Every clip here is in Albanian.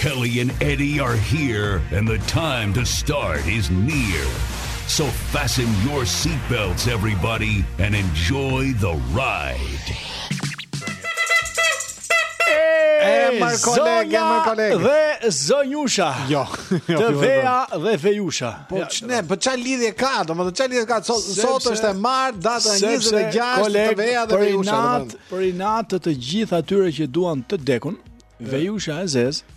Kelly and Eddie are here and the time to start is near. So fasten your seatbelts everybody and enjoy the ride. Emër koleg, emër koleg. Dhe zonjusha. Jo. jo, jo te veja dhe vejusha. Po ç'ne, po ç'a lidhje ka, domethënë ç'a lidhje ka, sot është e martë, data 26 te veja dhe vejusha. Për inat, për inat të të gjithë atyre që duan të dekun, vejusha e zezë.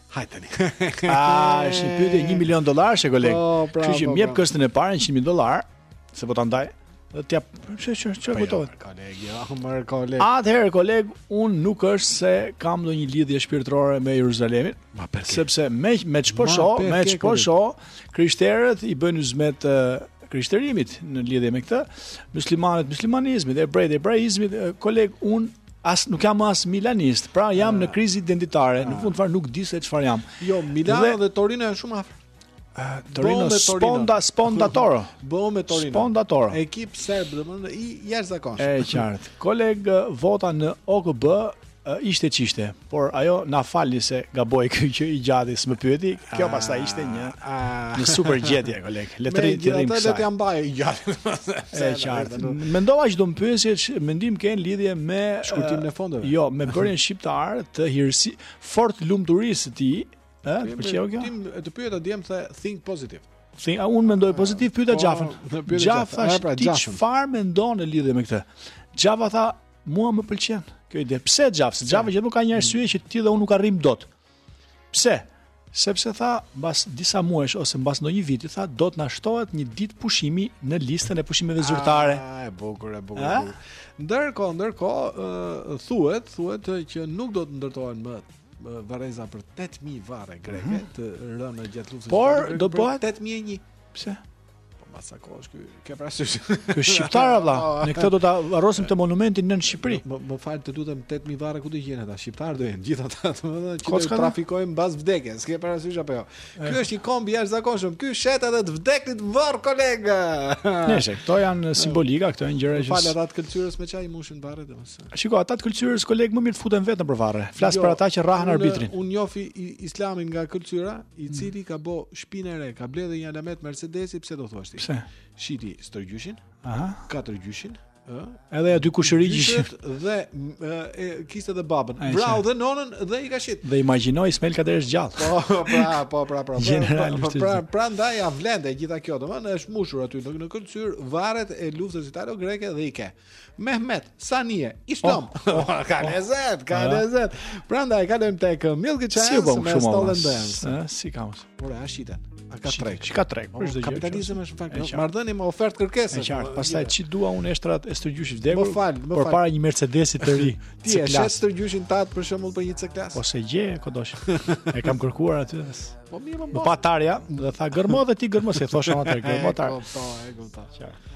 Hajt tani. Ah, është një pyetje 1 milion dollarëshe koleg. Po, pra. Kështu që po, m'jep pra. këstin e parë 100 mijë dollar, se po ta ndaj. Dhe t'ja ç'e ç'e ç'e kujtohet. Po, koleg, jo, më koleg. Atëherë koleg, un nuk është se kam ndonjë lidhje shpirtërore me Jeruzalemin, sepse me me ç'po sho, me ç'po sho, krishterët i bëjnë hyzmet krishterimit në lidhje me këtë, muslimanët muslimanizmit, ebrejt ebraizmit, koleg un As nuk jam as milanist, pra jam në ah. krizë identitare. Në ah. fund fare nuk di se çfarë jam. Jo, Milano dhe, dhe Torino janë shumë afër. Ah, Torino, Torino Sponda Sponda Toro. Bëhu me Torinon. Sponda Toro. Ekip serb, domethënë i jashtëzakonshëm. E qartë. Koleg vota në OKB ishte ç'ishte. Por ajo na falni se gaboi ky që i gjati s'më pyeti. Kjo pastaj ishte një një super gjetje koleg. Le të rrim të rrim. Ato janë mbaj i gjati. Është e qartë. Mendova që do më pyesje ç'mendim kam në lidhje me shkurtimin e fondeve. Jo, me bërjen shqiptar të hirësi fortlumturisë së tij, ë, të pëlqeu kjo? Ti më, të pyeta dje, më the think positive. Think, a unë mendoj pozitiv pyeta Xhafën. Po, Xhafa pra, ti çfarë mendon në lidhje me këtë? Xhafa tha, Mua më pëlqen kjo ide. Pse Xhaf? Se Xhafi gjithnjë ka një mm. arsye që ti dhe unë nuk arrim dot. Pse? Sepse tha, mbas disa muajsh ose mbas ndonjë viti tha, do të na shtohet një ditë pushimi në listën e pushimeve zyrtare. Ah, e bukur, e bukur. Ndërkohë, ndërkohë, thuhet, thuhet që nuk do të ndërtohen më varreza për 8000 varre greke mm -hmm. të rënë gjatë luftës. Por do bëhet 8001. Pse? Po mbas ca kohësh ky. Ke parasysh? Ky shqiptar valla. Ne këtë do ta varrosim te monumenti Nënë Shqipëri. Më më fal të lutem 8000 varre ku do jenë ata? Shqiptar do jenë gjithë ata, domethënë që do trafikojnë mbas vdekjes. Ke parasysh apo jo? Ky është një komb i jashtëzakonshëm. Ky shet edhe të vdekurit në varr kolega. Nëse këto janë simbolika, këto janë gjëra që Fal ata të kulturës me ça i mbushin varret domos. Shiko, ata të kulturës koleg më mirë të futen vetë nëpër varre. Flas jo, për ata që rrahën arbitrin. Unë njof një Islam nga Këlcyra, i mm. cili ka bërë shpinë e re, ka blerë një alamet Mercedesi, pse do thua ti? Pse? Shiti stërgjyshin. Aha. Katërgjyshin. Ë? Edhe aty kushëri gjyshit dhe e kishte edhe babën. Vrau dhe nonën dhe i ka shit. Dhe imagjino Ismail Kadare gjallë. Po, po, pra, po, pra, pra. Gjeneralisht. Po, pra, pra, prandaj ia vlente gjitha kjo, domethënë është mbushur aty në në Këlcyrë, varret e luftës italo-greke dhe i ke. Mehmet Sanie Islam. Oh, oh, oh, ka lezet, ka lezet. Prandaj kalojmë tek uh, Milky Chance si po, me Stolen Dance. Ëh, si ka mos. Por a shitet? A ka treg. Ç'i ka treg? Për çdo gjë. Kapitalizmi është fakt. Jo, marrëdhënie me ofertë kërkesë. Është qartë. Pastaj ç'i dua unë eshtrat e stërgjyshit vdekur. Më fal, më fal. Përpara një Mercedesi të ri. Ti e shet stërgjyshin tat për shembull për një C-klas. Po s'e gje, ku do. E kam kërkuar aty. Po mirë, më pa. Patarja, do tha gërmo dhe ti gërmo, si thosha më atë gërmo tar. Po, po, e kuptoj. Qartë.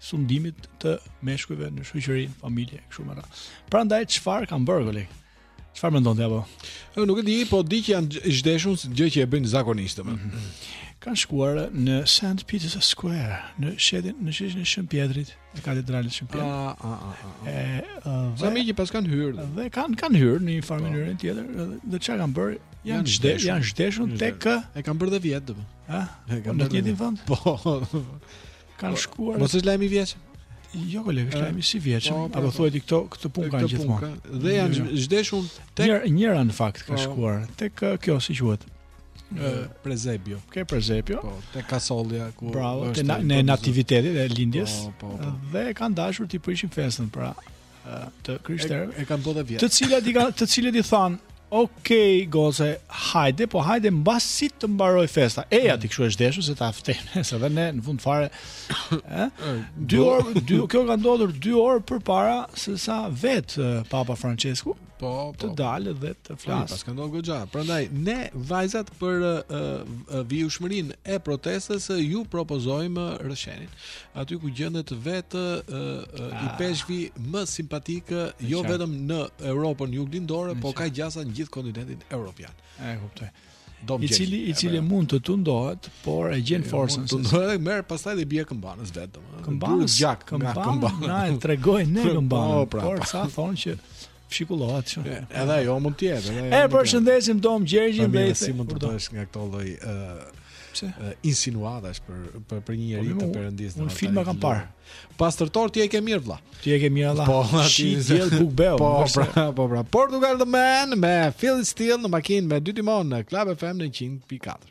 sundimit të meshkujve në shoqëri, familje, kështu me radhë. Prandaj çfarë kanë bërë kolegë? Çfarë mendon ti apo? Jo, nuk e di, po di që janë zhveshur, gjë që e bëjnë zakonisht më. Mm -hmm. Kanë shkuar në St. Peter's Square, në sheshin, në sheshin e Shën Pjetrit, në katedralen e Shën Pjetrit. Ah, ah, ah, ah. E, uh, dhe, Sa miki pas kanë hyrë. Dhe kanë kanë hyrë në një farë po. mënyrë tjetër, dhe çka kanë bërë? Janë zhveshur, janë zhveshur tek e kanë bërë dhe vjet dopo. Ha? Në njëjtin vend? Po. kanë po, shkuar. Mos është lajm i vjetshëm. Jo koleg, është lajm i sivjetshëm. Po, Apo po. thuaj ti këto këto punë kanë gjithmonë. Dhe janë jo, jo. zhveshur tek njëra, njëra në fakt ka shkuar tek kjo si quhet. Prezepio. Ke Prezepio? Po, te kasollja ku Bravo, te na, në nativitetin e lindjes. Po, po, po. Dhe kanë dashur t'i prishin festën, pra të krishterëve. E, e kanë bërë vjet. Të cilat i kanë, të cilët i thanë, "Ok, goce, hajde, po hajde mbasi të mbarojë festa." E ja ti kshu e zhveshur se ta ftojmë, se dhe ne në fund fare, ë? 2 orë, 2, kjo ka ndodhur 2 orë përpara se sa vet Papa Francesku Po, po. Të dalë dhe të flasë. Paska ndodhur goxha. Prandaj ne vajzat për uh, uh, vijueshmërinë e protestës uh, ju propozojmë Rrëshenin. Aty ku gjendet vetë uh, uh, ah, ipeshkvi më simpatik jo vetëm në Europën juglindore, po ka gjasa në gjithë kontinentin evropian. E kuptoj. Dom. I cili i cili mund të tundohet, por e gjen forcën. Mund të tundohet dhe merr pastaj dhe bie këmbanës vet domethënë. Këmbanës? Ç'a këmbane. Na e tregoi ne po, këmbanë. Po, pra, por sa thonë që fshikullohet shumë. Edhe ajo mund të jetë. E përshëndesim Dom Gjergjin dhe si mund të bësh nga këto lloj ë insinuatash për për për një njeri po, të Perëndisë. Unë filma kam parë. Pastërtor, ti e ke mirë vlla. Ti e ke mirë vlla. Po, ti je bukë beu. Po, pra, po, pra. Portugal The Man me Feel It Still në Makinë me dy timonë në Club FM në 100.4.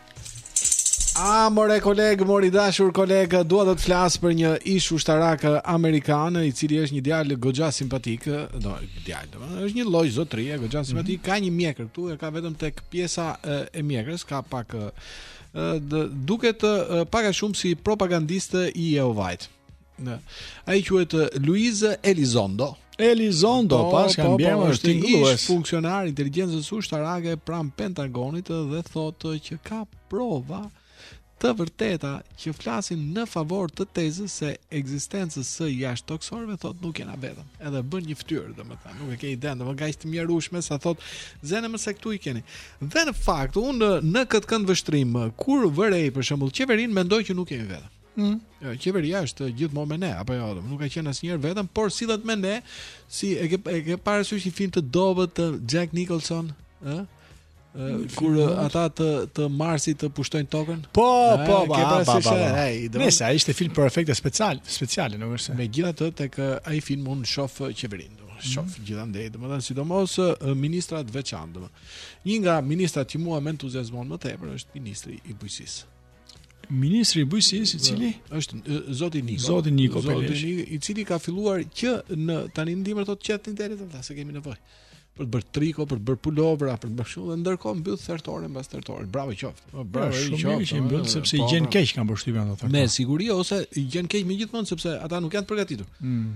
A, more koleg, mor i dashur koleg, dua të të flasë për një ish ushtarak amerikan, i cili është një djalë goxha simpatik, do, djalë, është një lloj zotërie, goxha mhm. simpatik, mm -hmm. ka një mjekër këtu, e ka vetëm tek pjesa e, e mjekrës, ka pak, e, duket e, pak a shumë si propagandist i Jehovait. Ai quhet Luiz Elizondo. Elizondo, po, paskam po, bie po, është një ish funksionar i inteligjencës ushtarake pranë Pentagonit dhe thotë që ka prova të vërteta që flasin në favor të tezës së ekzistencës së jashtëtokësorëve, thotë nuk jena vetëm. Edhe bën një fytyrë, domethënë, nuk e ke idenë, domethënë të të mjerushme sa thotë, zëre më se këtu i keni. Dhe në fakt, unë në këtë këndvështrim kur vërej për shembull qeverinë mendoj që nuk jemi vetëm. Mm. Jo, qeveria është gjithmonë me ne, apo jo, nuk ka qenë asnjëherë vetëm, por sillet me ne. Si e ke e ke parë si film të dobët të Jack Nicholson, ë? kur ata të të Marsit të pushtojnë tokën? Po, e, po, po, po, po, po. Ai, do. Nëse ai ishte film me efekte special, speciale, nuk është. Megjithatë tek ai film unë shoh qeverinë, do. Mhm. Shof gjithandej, domethënë sidomos ministra të veçantë. Një nga ministrat që mua më entuziazmon më tepër është ministri i bujqësisë. Ministri i Bujqësisë, i cili është zoti Niko. Zoti Niko, zoti Niko, i cili ka filluar që në tani në dimër të qethë dhentë tani se kemi nevojë për të bërë triko, për të bërë pulovra, për të bërë shumë dhe ndërkohë mbyll thertore mbas thertore. Bravo i qoftë. Po, bravo i qoftë. Shumë mirë që i mbyll sepse i po, gjen po. keq kanë bërë shtypin ato thertore. Me siguri ose i gjen keq gjithmonë sepse ata nuk janë të përgatitur. Mm.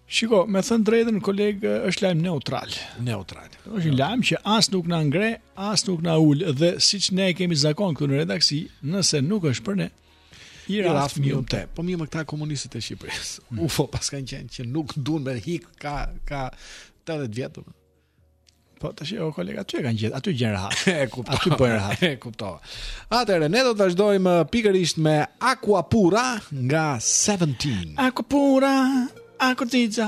Shiko, me thënë të drejtën koleg është lajm neutral. Neutral. Është një lajm që as nuk na ngre, as nuk na ul dhe siç ne e kemi zakon këtu në redaksi, nëse nuk është për ne, i raf mi um te. Po me këta komunistët e Shqipërisë. Mm. Ufo, paskan qenë që nuk duan me hik ka ka 80 vjet. Po tash o kolega aty e kanë gjetë, aty gjejnë rahat. e kuptoj. Aty bëjnë rahat. e kuptova. Atëherë ne do të vazhdojmë uh, pikërisht me Aqua Pura nga 17. Aqua Pura, Aqua Diza.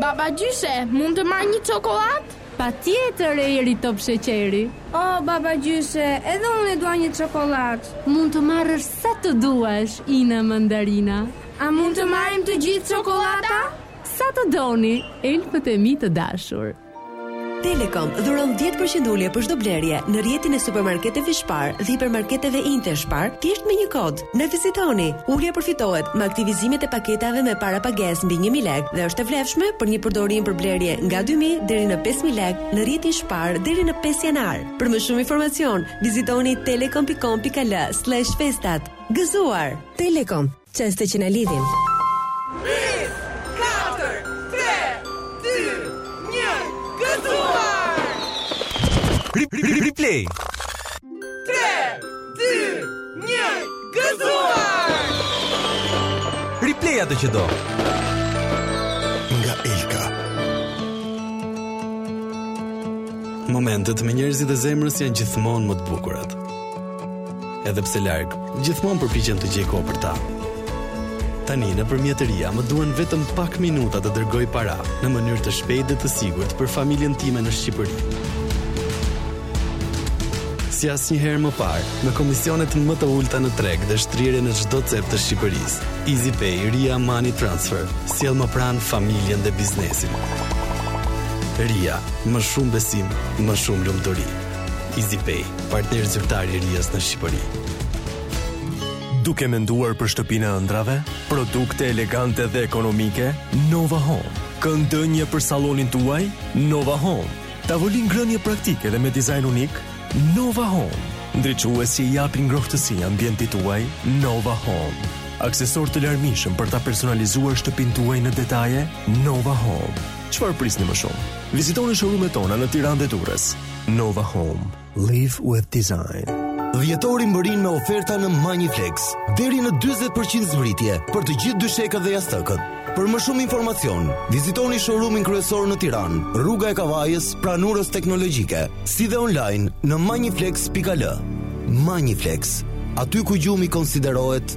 Babagjysh, a mund të marr një çokollatë? Patjetër, Eri top sheqeri. O, oh, babagjysh, edhe unë e dua një çokollatë. Mund të marrësh sa të duash, Ina mandarina. A mund të marrim të gjithë çokollata? Sa të doni, elfët e mi të dashur. Telekom dhuron 10% ulje për çdo blerje në rrjetin e supermarketeve Spar dhe hipermarketeve Interspar thjesht me një kod. Na vizitoni! Ulja përfitohet me aktivizimet e paketave me parapagesë mbi një mijë lekë dhe është e vlefshme për një përdorim për blerje nga dy mijë deri në pesë mijë lekë në rrjetin Spar deri në pesë janar. Për më shumë informacion, vizitoni telekom.com.al/festat. Gëzuar! Telekom. Çaste që na lidhin. Pesë! Katër! Tre! Dy! Një! Gëzuar! Replay! Tre! Dy! Një! Gëzuar! Replay atë që do! Nga Elka Momentet me njerëzit e zemrës janë gjithmonë më të bukurat. Edhe pse larg, gjithmonë përpiqem të gjej kohë për ta. Tani, nëpërmjet Ria, më duhen vetëm pak minuta të dërgoj para, në mënyrë të shpejtë dhe të sigurt, për familjen time në Shqipëri. Si asnjëherë më parë, me komisionet më të ulëta në treg dhe shtrirje në çdo cep të Shqipërisë, EasyPay Ria Money Transfer sjell më pranë familjen dhe biznesin. Ria, më shumë besim, më shumë lumturi. EasyPay, partner zyrtar i Rias në Shqipëri. Duke menduar për shtëpinë e ëndrrave, produkte elegante dhe ekonomike, Nova Home. Kënd ndenjeje për sallonin tuaj? Nova Home. Tavolinë ngrënie praktike dhe me dizajn unik? Nova Home. Ndriçues që i japin ngrohtësi ambientit tuaj? Nova Home. Aksesorë të larmishëm për ta personalizuar shtëpinë tuaj në detaje? Nova Home. Çfarë prisni më shumë? Vizitoni showroom-et tona në Tiranë dhe Durrës. Nova Home, live with design. Dhjetori mbërrin me oferta në Magniflex, deri në 40% zbritje për të gjithë dyshekët dhe jastëkët. Për më shumë informacion, vizitoni showroom-in kryesor në Tiranë, Rruga e Kavajës, pranë Urës Teknologjike, si dhe online në magniflex.al. Magniflex, aty ku gjumi konsiderohet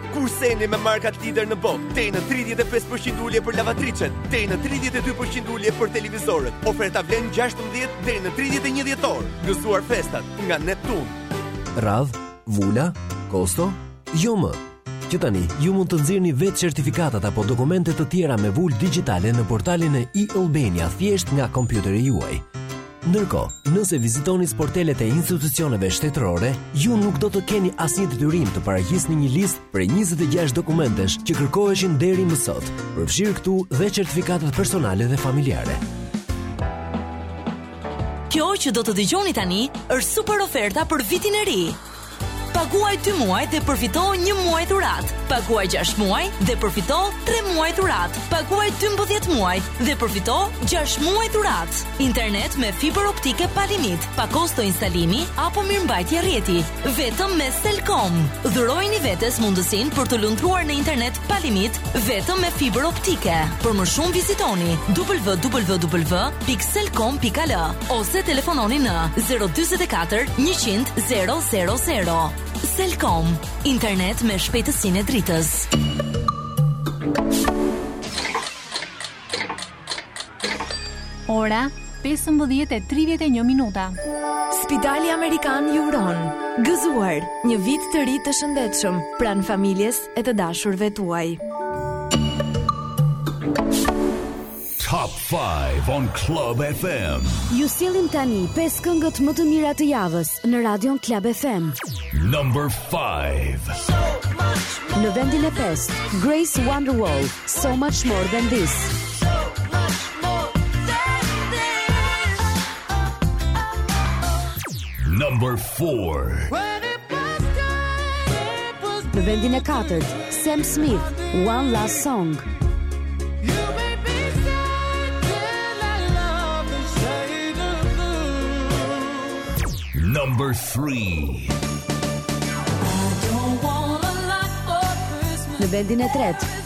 Kurseni me markat lider në botë, deri në 35% ulje për lavatriçet, deri në 32% ulje për televizorët. Oferta vlen 16 deri në 31 dhjetor. Gëzuar festat nga Neptun. Radhë, vula, kosto, jo më. Që tani ju mund të nxirrni vetë certifikatat apo dokumente të tjera me vulë digjitale në portalin e e-Albania thjesht nga kompjuteri juaj. Ndërkohë, nëse vizitoni sportelet e institucioneve shtetërore, ju nuk do të keni asnjë detyrim të paraqisni një listë prej 26 dokumentesh që kërkoheshin deri më sot, përfshirë këtu dhe certifikatat personale dhe familjare. Kjo që do të dëgjoni tani është super oferta për vitin e ri. Paguaj dy muaj dhe përfito një muaj dhuratë. Paguaj 6 muaj dhe përfito 3 muaj dhuratë. Paguaj 12 muaj dhe përfito 6 muaj dhuratë. Internet me fibër optike pa limit, pa kosto instalimi apo mirëmbajtje rrjeti, vetëm me Selcom. Dhurojini vetes mundësinë për të lundruar në internet pa limit vetëm me fibër optike. Për më shumë vizitoni www selcom.al ose telefononi në 044 100 000. Selcom, internet me shpejtësinë e dritës. Ora 15:31 minuta. Spitali Amerikan ju uron gëzuar një vit të ri të shëndetshëm pranë familjes e të dashurve tuaj. Top 5 on Club FM. Ju sjellim tani pesë këngët më të mira të javës në Radio Club FM. Number 5. Në vendin e pestë, Grace VanderWaal, So Much More Than This. Number 4 Në vendin e katërt, Sam Smith, One Last Song. Number 3 Në vendin e tretë,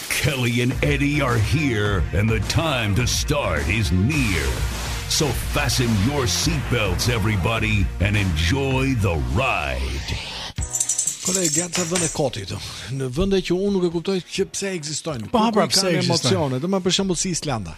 Kelly and Eddie are here and the time to start is near. So fasten your seat belts everybody and enjoy the ride. Ka edhe ca vende koti Në vende që unë nuk e kuptoj që pse ekzistojnë Po pra pse ekzistojnë emocione Domethënë për shembull si Islanda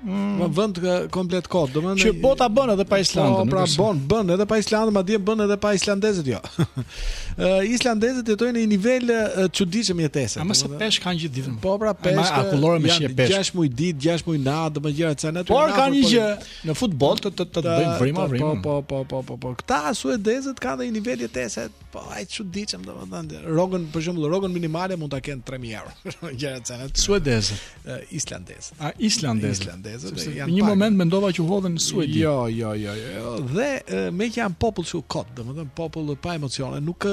Një mm. vend komplet kot, domethënë që bota bën edhe pa po, Islandën. Po, pra bën, bën edhe pa Islandën, madje bën edhe pa islandezët jo. uh, islandezët jetojnë në një nivel të çuditshëm jetese. Ama se peshk kanë gjithë ditën. Po, pra peshk. Akullore me shije peshk. Gjashtë muaj ditë, gjashtë muaj natë, domethënë gjëra të kësaj natyre. Por kanë një po, gjë në futboll të të të bëjnë vrima vrima. Po, po, po, po, po. Këta suedezët kanë një nivel jetese, po aq të çuditshëm domethënë. Rogën, për shembull, rogën minimale mund ta kenë 3000 euro. Gjëra të kësaj natyre. Suedezët. islandezët. A islandezët. Islandezët dhe janë një moment mendova që u hodhëm në Suedi. Jo, jo, jo, jo. jo. Dhe meqë janë popull kaq kot, domethënë popull pa emocione, nuk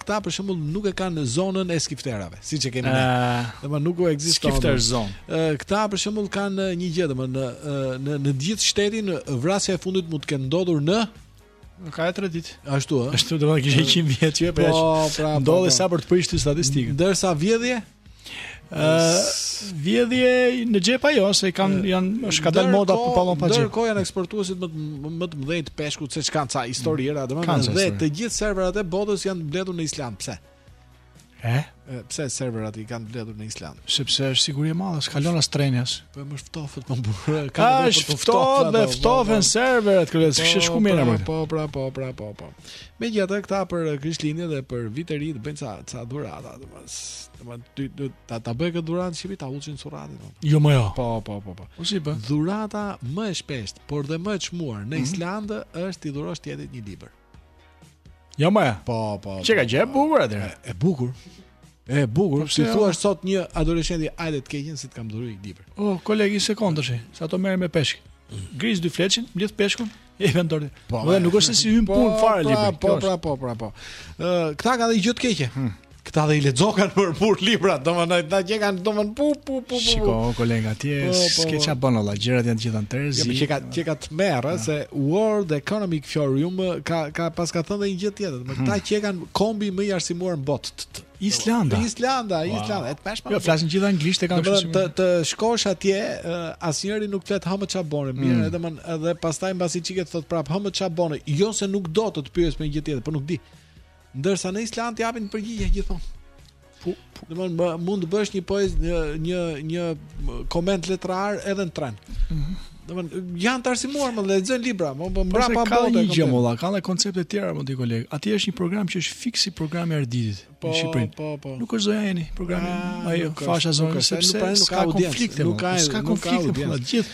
këta për shembull nuk e kanë zonën e skifterave, siç e kemi ne. Domethënë nuk u ekziston skifter zonë. Këta për shembull kanë një gjë domethënë në në në gjithë shtetin vrasja e fundit mund të ketë ndodhur në Në ka e tre ditë. Ashtu ë. Ashtu do të kishe 100 vjet që po. Po, pra. Po, Ndodhi po. sa për të prishur statistikën. Ndërsa vjedhje? Ë, vjedhje në xhepa jo, se kanë janë është ka dalë moda për pantallona pa xhep. Ndërkohë janë eksportuesit më të më të mëdhenj të peshkut se ç'ka ca historira, domethënë dhe të gjithë serverat e botës janë mbledhur në Islandë. Pse? Eh? Pse serverat i kanë mbledhur në Islandë? Sepse është siguri e madhe, s'ka lëna strenjas. Po më ftohtë more burrë, ka më burrë të ftohtë. Dhe ftohen serverat, kjo s'më kishte shku mendja. Po, pra, po, pra, po, po. Megjithatë këta për Krishtlindje dhe për Vit të Ri të bëjnë ca, ca dhurata, të mas. Të mas, ty, ty, ta, ta bëj këtë dhuratë, që ta ulçin surratin, no. Jo, më jo. Po, po, po, po. O, si, po. Dhurata më e shpeshtë, por dhe më e çmuar në mhm. Islandë është t'i dhurosh tjetrit një liber. Jo më. Po, po. Çe ka po, gjë e po. bukur atë? E bukur. E bukur, po, si thua sot një adoleshenti hajde të keqen si të kam dhuru i libër. O, oh, kolegi sekondëshi, sa ato merren me peshk. Gris dy fletë, mbledh peshkun, e vjen dorë. Po, dhe nuk është se si hyn po, punë fare pra, libër. Po, pra, po, pra, po. Ë, këta kanë dhe një gjë të keqe. Hm. Këta dhe i lexokan për pa libra, domethënë ata që kanë domon pu pu pu pu. Shiko kolega ti, po, po, po. s'ke ça bën molla, gjërat janë gjithë anterzi. Jo, që ka që ka tmerr, ah. se World Economic Forum ka ka pas ka thënë një gjë tjetër, për këta hmm. që janë kombi më i arsimuar në botë. Islanda. Islanda, Islanda, et pashpa. Jo, flasin gjithë anglisht e kanë shumë. Të të shkosh atje, asnjeri nuk flet hë më ça bëne, hmm. mirë, edhe më edhe pastaj mbas një çike thotë prapë hë më ça bëne, jo se nuk do të të pyes për një gjë tjetër, po nuk di. Ndërsa në Islandë japin përgjigje gjithmonë. Po, po. domethënë mund të bësh një poezi një një një koment letrar edhe në tren. Mm -hmm. Domethënë janë të arsimuar më lexojnë libra, më po mbrapa po, bote. Ka një gjë molla, kanë koncepte të tjera më ti koleg. Aty është një program që është fiks si programi i Arditit po, në Shqipëri. Po, po, po. Nuk është Zonë e Lirë programi. Ah, Ai fasha zonë sepse nuk ka konflikte, nuk ka konflikte, po gjithë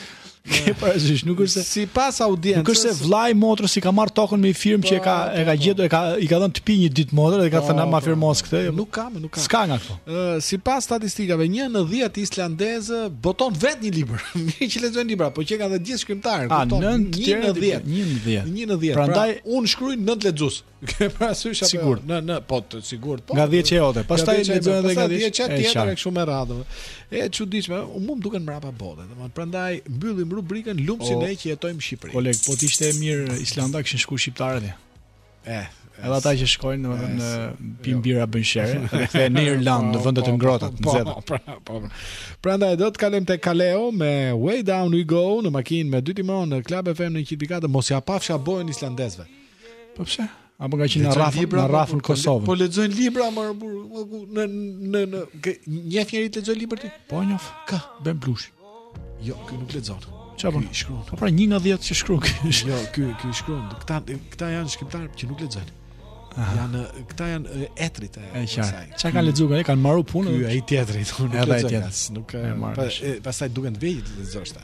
Ke parasysh, nuk është se sipas audiencës. Nuk është se vllai motrës i ka marrë tokën me firmë që e ka po, e ka po, po. gjetur, e ka i ka dhënë të pi një ditë motrës dhe ka thënë ma firmos këtë. Jo, nuk ka, nuk ka. S'ka nga këto. Ë, sipas statistikave, një në 10 islandezë boton vetë një libër. Mirë që lexojnë libra, po që janë të gjithë shkrimtarë, kupton një në 10. Një në 10. Një në 10. Prandaj pra, unë shkruaj nëntë lexues. Ke parasysh apo? Sigurt. Në në po të sigurt. Po. Nga 10 që jote. Pastaj lexojnë edhe 10-shja tjetër e kështu me radhën. E çuditshme, mua më duken mbrapa bote, domethënë prandaj mbyllim rubrikën Lum si ne që jetojmë në Shqipëri. Koleg, po të ishte mirë Islanda kishin shku shqiptarët. E, edhe ata që shkojnë në në pin jo. bira bëjnë sherre, edhe kthehen në Irlandë, në po, vendet e po, ngrohta, po, të nxehta. Po, po, po. Prandaj do të kalojmë te Kaleo me Way Down We Go në makinë me dy timonë në Club FM në 104, mos ia pafsha bojën islandezëve. Po pse? Apo ngaqë na rrahën, na rrahën po Kosovën. Po lexojnë libra, më në, në, në, një njeri të lexojë libra ti? Po njof, ka, Ben Blushi. Jo, ky nuk lexon. Ça bën? Shkruan. Po pra një nga dhjetë që shkruan. jo, ky, ky shkruan. Këta, këta janë shkrimtarë që nuk lexojnë. Aha. Janë këta janë etrit e asaj. Çka kanë lexuar, kanë marrë punë. Ky ai tjetri, nuk e di. Nuk e. Pastaj duken të vëjë të lexosh ta.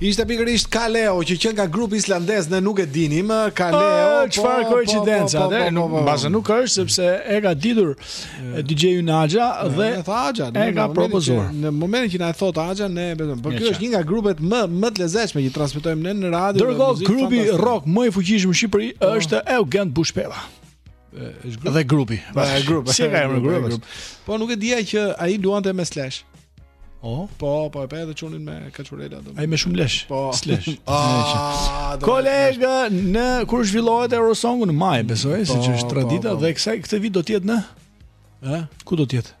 Ishte pikërisht Kaleo që qe nga grupi islandez, ne nuk e dinim. Eh, Kaleo, ah, po, çfarë po, koincidencë? Nuk mbase nuk është sepse e ka ditur eh, DJ-n Axha eh, dhe e tha Axha, e ka propozuar. Në momentin që na e thotë Axha, ne vetëm, por kjo është një nga grupet më më të lezetshme që transmetojmë ne në radio. Dërgo grupi rock më i fuqishëm në Shqipëri është Eugent Bushpepa. Dhe grupi. Pra e grupi. Si e ka emrin grupi? Grup. Po nuk e dija që ai luante me Slash. Oh. Po, po e pa edhe çunin me kaçurela do. Ai me shumë lesh. Po. Slash. Ah, Koleg, në kur zhvillohet Eurosongu në maj, besoj, po, siç është po, tradita po, po. dhe kësaj këtë vit do të jetë në Ë? Ku do të jetë?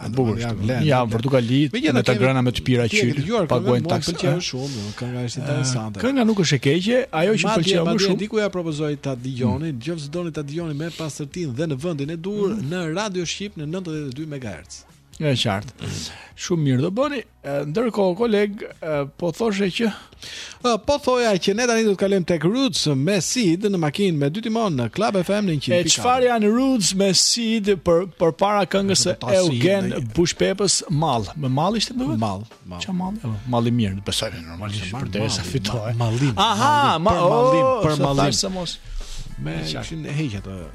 A do t'ia vlejë. Ja, në Portugali, me të ngrëna me të pira qyl, paguajnë taksë. Më pëlqen shumë, jo, kënga është ah, interesante. Kënga nuk është e keqe, ajo që pëlqeu më shumë. Diku ia propozoj ta dëgjoni, hmm. nëse doni ta dëgjoni me pastërtinë dhe në vendin e duhur hmm. në Radio Shqip në 92 MHz. Është qartë. Shumë mirë do bëni. Ndërkohë koleg, po thoshe që po thoja që ne tani do të kalojmë tek Roots me Seed në makinë me dy timonë në Club FM në 100.4. E çfarë janë Roots me Seed për përpara këngës së Eugen Bushpepës Mall. Me Mall ishte më Mall. Ç'a Mall? Mall i mirë, besoj normalisht përderisa fitoi. Mallim. Aha, Mallim, për Mallim. Me çfarë heq atë?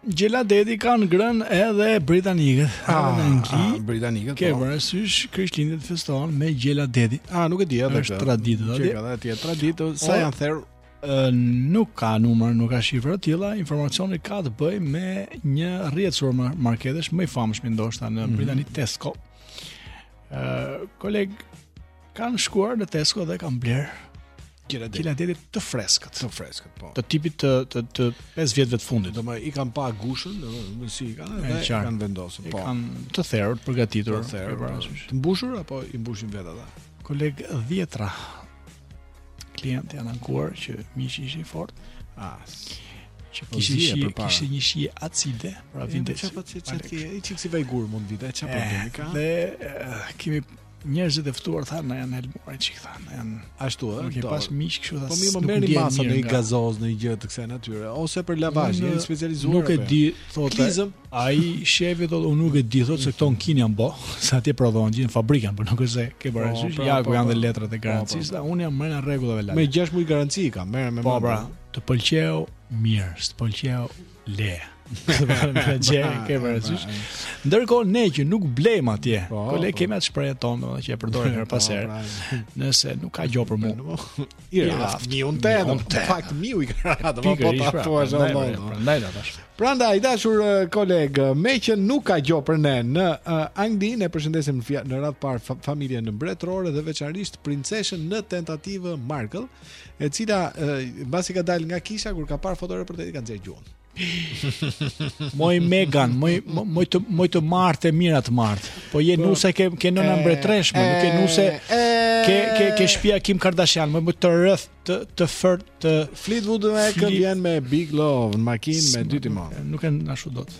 Gjela deti kanë ngrënë edhe britanikët. Ah, edhe në Angli, ah, britanikët. Ke po. parasysh Krishtlindjet festohen me gjela deti. Ah, nuk e di atë. Është traditë aty. Gjela, aty është traditë. Sa janë therur? nuk ka numër, nuk ka shifra të tilla, informacioni ka të bëjë me një rrjet supermarketesh më i famshmi ndoshta në mhm. Britani mm -hmm. Tesco. Ë, uh, koleg Kanë shkuar në Tesco dhe kanë blerë gjela deti. Gjela deti të freskët. Të freskët, po. Të tipit të të të 5 vjetëve të fundit. Do i kanë pa gushën, domethënë si i kanë, i kanë vendosur, po. I kanë të therur, përgatitur, të therur, pra, të mbushur apo i mbushin vetë ata. Koleg dhjetëra klientë janë ankuar që mishi ishte i fortë. Ah. Që po shije, kishte një shije acide, pra vinte. Çfarë acidi? Një çik si vajgur mund të vinte, çfarë problemi ka? Dhe kemi Njerëzit e ftuar thanë na janë helmuar çik thanë, janë ashtu ë. Nuk kemi pas miq kështu as. Po mirë, merrni masa, një gazoz, një gjë të kësaj natyre ose për lavazh, një të specializuar. Nuk e di, thotë. Ai shefi thotë unë nuk e di thotë se këto në Kinë janë bo, se atje prodhon Xhin fabrikën, por nuk është se ke bërë asgjë. Po, pra, ja ku po, janë dhe po. letrat e garancisë, pra, unë jam brenda rregullave lalë. Me 6 muaj garanci kam, merrem me. Po pra, të pëlqeu mirë, s'të pëlqeu Le. Në gje, ke parasysh. Ndërkohë ne që nuk blejmë atje, po, po le po. kemi atë shprehje tonë domethënë që e përdorim herë pas herë. Pra. Nëse nuk ka gjë për mua. I raft, mi un te, në fakt mi u i ka raft, po po ta pra, thua zë më. Prandaj la tash. Prandaj dashur uh, koleg, uh, me që nuk ka gjë për ne në uh, Angli, ne përshëndesim në radhë të parë familjen mbretërore dhe veçanërisht princeshën në tentativë Markle. e cila mbasi ka dalë nga kisha kur ka parë fotoreporterin ka nxjerrë gjuhën. moj Megan, moj moj të moj të martë e mira të martë. Po je po, nuse ke ke nëna mbretëreshme, nuk ke nuse. Ke ke ke shtëpia Kim Kardashian, më më të rreth të të fër të Fleetwood Mac vjen me Big Love në makinë me dy timonë. Nuk e ashtu dot.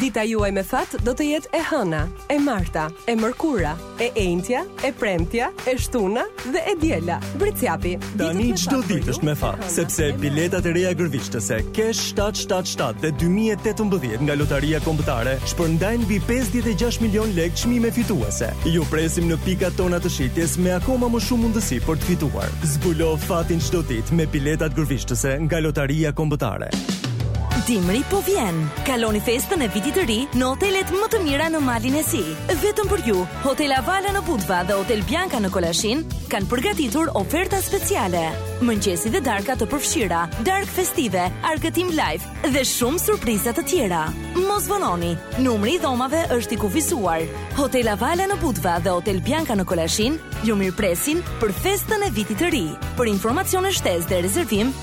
Dita juaj me fat do të jetë e hëna, e marta, e mërkura, e enjtja, e premtja, e shtuna dhe e diela. Bricjapi. Tani çdo ditë është me fat, sepse biletat e reja gërvishtëse Cash 777 dhe 2018 nga Lotaria Kombëtare shpërndajnë mbi 56 milionë lekë çmime fituese. Ju presim në pikat tona të shitjes me akoma më shumë mundësi për të fituar. Zbulo fatin çdo ditë me biletat gërvishtëse nga Lotaria Kombëtare. Dimri po vjen. Kaloni festën e vitit të ri në hotelet më të mira në Malin e Zi. Vetëm për ju, Hotel Avala në Budva dhe Hotel Bianca në Kolashin kanë përgatitur oferta speciale. Mëngjesi dhe darka të përfshira, darkë festive, argëtim live dhe shumë surpriza të tjera. Mos vononi, numri i dhomave është i kufizuar. Hotel Avala në Budva dhe Hotel Bianca në Kolashin ju mirëpresin për festën e vitit të ri. Për informacione shtesë dhe rezervim,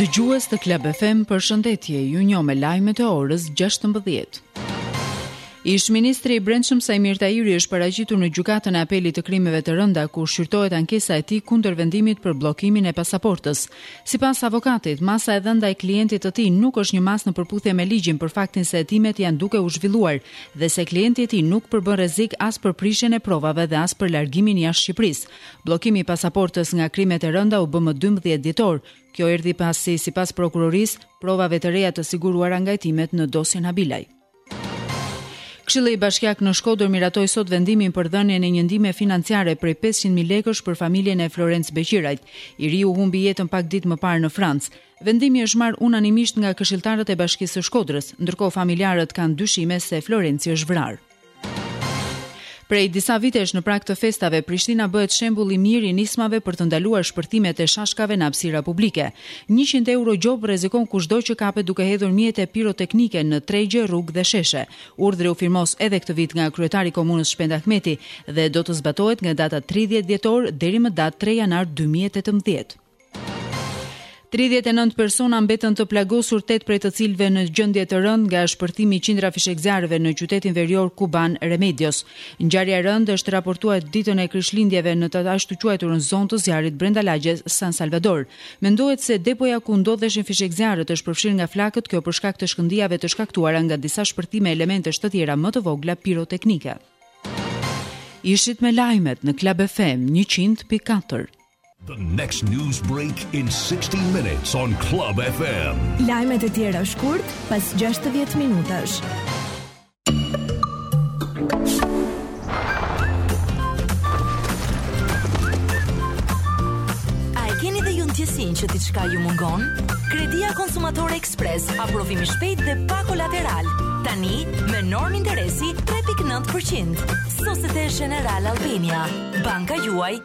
Dëgjues të Club FM, përshëndetje, ju njoh me lajmet e orës 16. Ish-ministri i Brendshëm Saimir Tahiri është paraqitur në gjykatën e apelit të krimeve të rënda ku shqyrtohet ankesa e tij kundër vendimit për bllokimin e pasaportës. Sipas avokatit, masa e dhënë ndaj klientit të tij nuk është një masë në përputhje me ligjin për faktin se hetimet janë duke u zhvilluar dhe se klienti i tij nuk përbën rrezik as për prishjen e provave dhe as për largimin jashtë Shqipërisë. Bllokimi i pasaportës nga krimet e rënda u bë më 12 dhjetor. Kjo erdhi pasi, sipas prokurorisë, provave të reja të siguruara nga hetimet në dosjen Habilaj. Këshilli Bashkiak në Shkodër miratoi sot vendimin për dhënien e një ndihme financiare prej 500.000 lekësh për familjen e Florenc Beqirajt. I riu humbi jetën pak ditë më parë në Francë. Vendimi është marrë unanimisht nga këshilltarët e Bashkisë së Shkodrës, ndërkohë familjarët kanë dyshime se Florenci është vrarë. Prej disa vitesh në prag të festave, Prishtina bëhet shembull i mirë i nismave për të ndaluar shpërthimet e shashkave në hapësira publike. Njëqind euro gjobë rrezikon kushdo që kapet duke hedhur mjete piroteknike në tregje, rrugë dhe sheshe. Urdhri u firmos edhe këtë vit nga kryetari i Komunës Shpend Ahmeti dhe do të zbatohet nga data tridhjetë dhjetor deri më datë tre janar dy mijë e tetëmbëdhjetë. Tridhjetë e nëntë persona mbetën të plagosur, tetë prej të cilëve në gjendje të rëndë nga shpërthimi i qindra fishekzjarëve në qytetin verior kuban Remedios. Ngjarja e rëndë është raportuar ditën e Krishtlindjeve në të ashtuquajturën zonë të zjarrit brenda lagjes San Salvador. Mendohet se depoja ku ndodheshin fishekzjarrët është përfshirë nga flakët, kjo për shkak të shkëndijave të shkaktuara nga disa shpërthime elementesh të tjera më të vogla piroteknike. Ishit me lajmet në Club FM 100.4. The next news break in 60 minutes on Club FM. Lajmet e tjera shkurt pas 60 minutash. A e keni dhe ju ndjesinë që diçka ju mungon? Kredia Konsumatore Express, aprovim i shpejtë dhe pa kolateral. Tani, me normë interesi 3.9% Societe Generale Albania, banka juaj,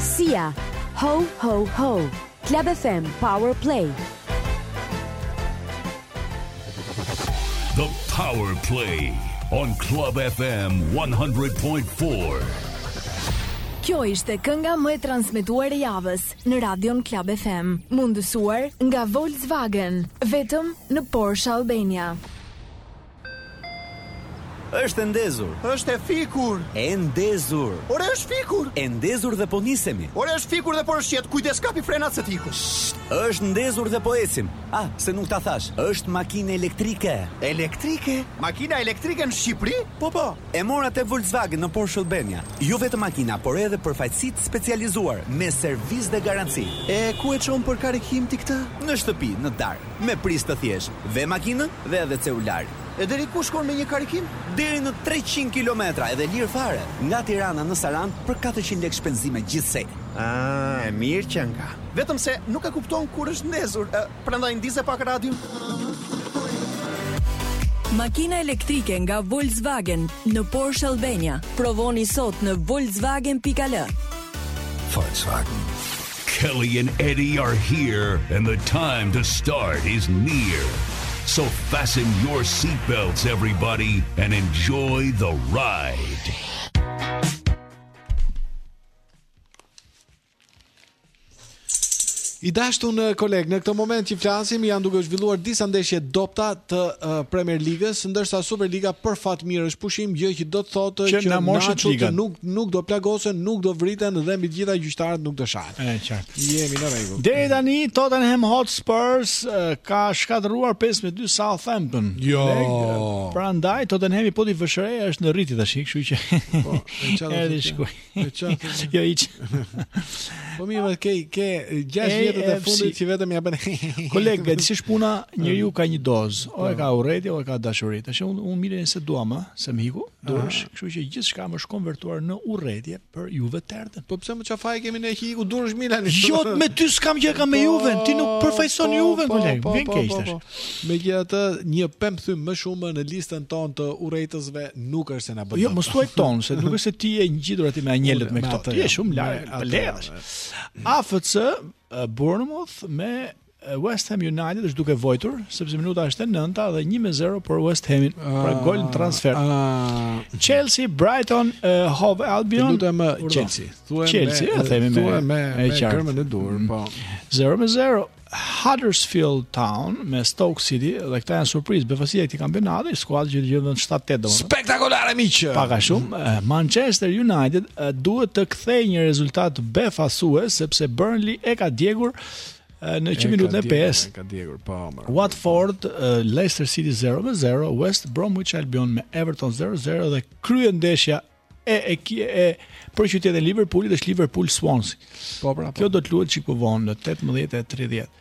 Sia, ho ho ho. Club FM Power Play. The Power Play on Club FM 100.4. Kjo ishte kënga më e transmetuar e javës në radion Club FM, mundësuar nga Volkswagen, vetëm në Porsche Albania. Është e ndezur. Është e fikur. E ndezur. Ore është fikur. E ndezur dhe po nisemi. Ore është fikur dhe po rrëshqet. Kujdes kapi frenat se të ikun. Është ndezur dhe po ecim. Ah, se nuk ta thashë. Është makinë elektrike. Elektrike? Makina elektrike në Shqipëri? Po po. E mora te Volkswagen në Porsche Albania. Jo vetëm makina, por edhe përfaqësi të specializuar me servis dhe garanci. E ku e çon për karikim ti këtë? Në shtëpi, në darkë. Me prizë të thjeshtë, vë makinën dhe edhe celularin. E deri ku shkon me një karikim? Deri në treqind kilometra edhe lirë fare, nga Tirana në Sarandë për katërqind lekë shpenzime gjithsej. Ah, e mirë qenka. Vetëm se nuk e kupton kur është ndezur, prandaj ndize pak radion. Makina elektrike nga Volkswagen në Porsche Albania. Provoni sot në volkswagen.al. Volkswagen. Kelly and Eddie are here and the time to start is near. So fasten your seat belts everybody and enjoy the ride. I dashtun koleg, në këtë moment që flasim janë duke u zhvilluar disa ndeshje dopta të uh, Premier Ligës, ndërsa Superliga për fat mirë është pushim, gjë që do të thotë që, që na moshit ligën. Nuk nuk do plagosen, nuk do vriten dhe mbi të gjitha gjyqtarët nuk do shahen. Ëh, qartë. Jemi në rregull. Deri tani Tottenham Hotspurs ka shkatërruar 5 me 2 Southampton. Jo. Prandaj Tottenhami po ta vësh re është në rritje tash, kështu që. Po, e çfarë? E çfarë? Jo hiç. Po mirë, ke ke 6 vjetët e fundit që vetëm ja bën. Koleg, e di si është puna, njeriu ka një dozë, o e ka urrejtje, o e ka dashuri. Tash unë unë më s'e dua më, se më iku. duarsh, kështu që gjithçka më është konvertuar në urrejtje për Juven tënde. Po pse ne çfarë faji kemi ne që iku duarsh Milani? Jo, me ty s'kam gjë kam me po, Juve, ti nuk po, përfaqëson po, Juve, koleg, po, vjen keq tash. Megjithatë, një pemb thym më shumë në listën tonë të urryesve nuk është se na bën. Jo, mos thuaj tonë, se nuk është se ti je ngjitur aty me Agnellët me këto. Ti je shumë larg, po le. AFC Bournemouth me West Ham United është duke luajtur, sepse minuta është e nënta dhe një me zero për West Hamin, ah, pra gol në transfertë. Ah. Chelsea, Brighton, uh, Hove Albion. Mi thuaj Chelsea. Thuaj Chelsea ma, themi me, me, me, me gërmën e duhur, mm. po. 0 me 0. Huddersfield Town me Stoke City dhe këta janë surprizë befasia e këtij kampionati, skuadra që gjendet në 7-8 domosdoshmë. Spektakolare miq. Pak a shumë eh, Manchester United eh, duhet të kthejë një rezultat befasues sepse Burnley e ka djegur ë që minutën e 5 ka djegur po more. Watford, uh, Leicester City 0 me 0, West Bromwich Albion me Everton 0-0 dhe kryendeshja e e e për qytetin e Liverpoolit është Liverpool Swansea. Po pra. Po. Kjo do të luhet çikë më vonë në 18:30.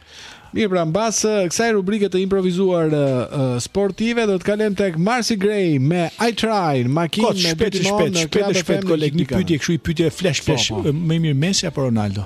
Mirë, pra mbas uh, kësaj rubrike të improvizuar uh, uh, sportive do të kalojmë tek Macy Gray me I Try, ma ki një shpejt shpejt shpejt shpejt koleg një pyetje kështu një pyetje flash po, flash po. më mirë Messi apo Ronaldo?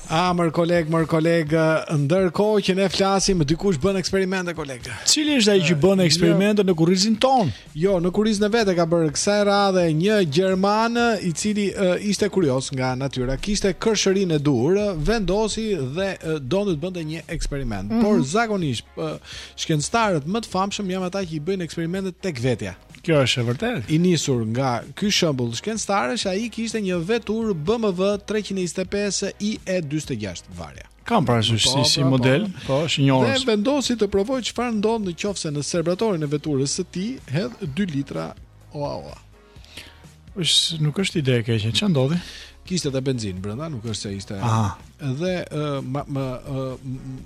A mër koleg, mër koleg, ndërkohë që ne flasim, dikush bën eksperimente koleg. Cili është ai që bën eksperimente në kurrizin tonë? Jo, në kurrizin e vet e ka bërë kësaj radhe një gjerman i cili uh, ishte kurioz nga natyra, kishte kërshërinë e duhur, vendosi dhe uh, donte të bënte një eksperiment. Mm -hmm. Por zakonisht uh, shkencëtarët më të famshëm janë ata që i bëjnë eksperimente tek vetja. Kjo është e vërtetë. I nisur nga ky shembull shkencëtarësh, ai kishte një veturë BMW 325 i E46 varianti. Kam parasysh po, si, si po, model, po, po është i njohur. Dhe vendosi të provojë çfarë ndodh në qoftë se në serbatorin e veturës së tij hedh 2 litra oa oa. Ë s nuk është ide e keqe. Ça ndodhi? Kishte edhe benzinë brenda, nuk është se ishte. Aha. Dhe uh, ma, ma, uh,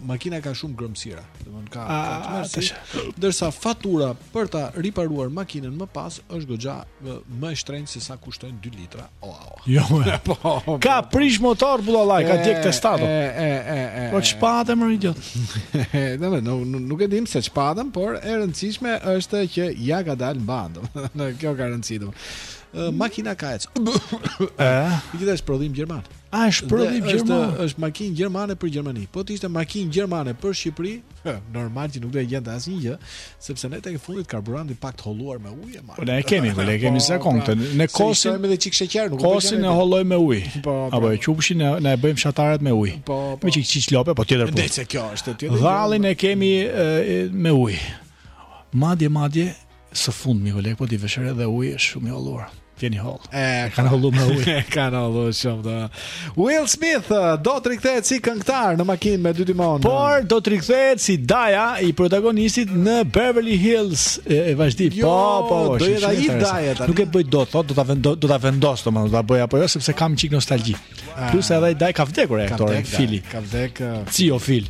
makina ka shumë gromësira. Domthon ka gromësira. Ndërsa fatura për ta riparuar makinën më pas është goxha uh, më e shtrenjtë se sa kushtojnë 2 litra. Oh, oh. Jo. po, po, ka po. prish motor bullallaj, ka djeg testato. E e e. Po ç'pate më idiot. Domethënë nuk nuk nuk e dim se ç'patëm, por e rëndësishme është që ia ka dalë mbanë, domethënë kjo ka rëndësi domethënë. Makina ka ec. Gjithashtu është prodhim gjerman. A është prodhim Dhe është gjerman? është makinë gjermane për Gjermani. Po të ishte makinë gjermane për Shqipëri, hë, normal që nuk do ta gjente asnjë gjë, sepse ne tek e fundit karburanti pak të holluar me ujë, Po ne e kemi, po ne e kemi zakon po, pra, këtë. Ne kosin me një çik sheqer, nuk po kosin e holloj me ujë. Po, pra. apo e qumështin ne na e bëjnë fshatarët me ujë. Po, po. Me çik shurrë lope, po tjetër punë. Dhe kjo është tjetër. Dhallin e kemi me ujë. Madje madje së fundmi koleg po t'i vësh re dhe uji është shumë i holluar. Vjen i hollë. E kanë hollu me ujë. kanë hollu shumë do. Will Smith do të rikthehet si këngëtar në makinë me dy timon. Po do të rikthehet si daja i protagonistit në Beverly Hills e, e vazhdim. Jo, po, po, do jetë ai daja tani. Nuk e bëj dot, thotë do ta vendos, do ta vendos domethënë, do ta bëj apo jo sepse kam çik nostalgji. Ah. Plus edhe ai daja ka vdekur aktori Fili. Ka vdek. Zio Fil.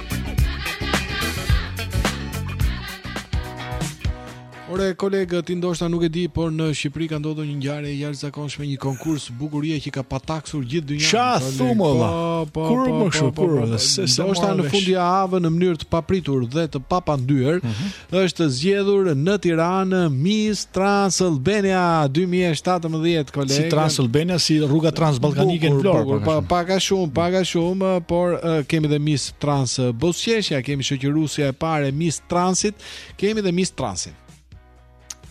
Ore kolegë, ti ndoshta nuk e di, por në Shqipëri ka ndodhur një ngjarje e jashtëzakonshme, një konkurs bukurie që ka pataksur gjithë dynjanë. Ça thua vallë? Po, po, kur po, më shkurë, se ndoshta në fundjavë në mënyrë të papritur dhe të papandehur, mhm. Është zgjedhur në Tiranë Miss Trans Albania 2017, kolegë. Si Trans Albania, si rruga transballkanike në Vlorë. Bukur, bukur, pak a shumë, pak a shumë, por uh, kemi dhe Miss Trans Bosqeshja, kemi shoqëruesja e parë e Miss Transit, kemi dhe Miss Transin.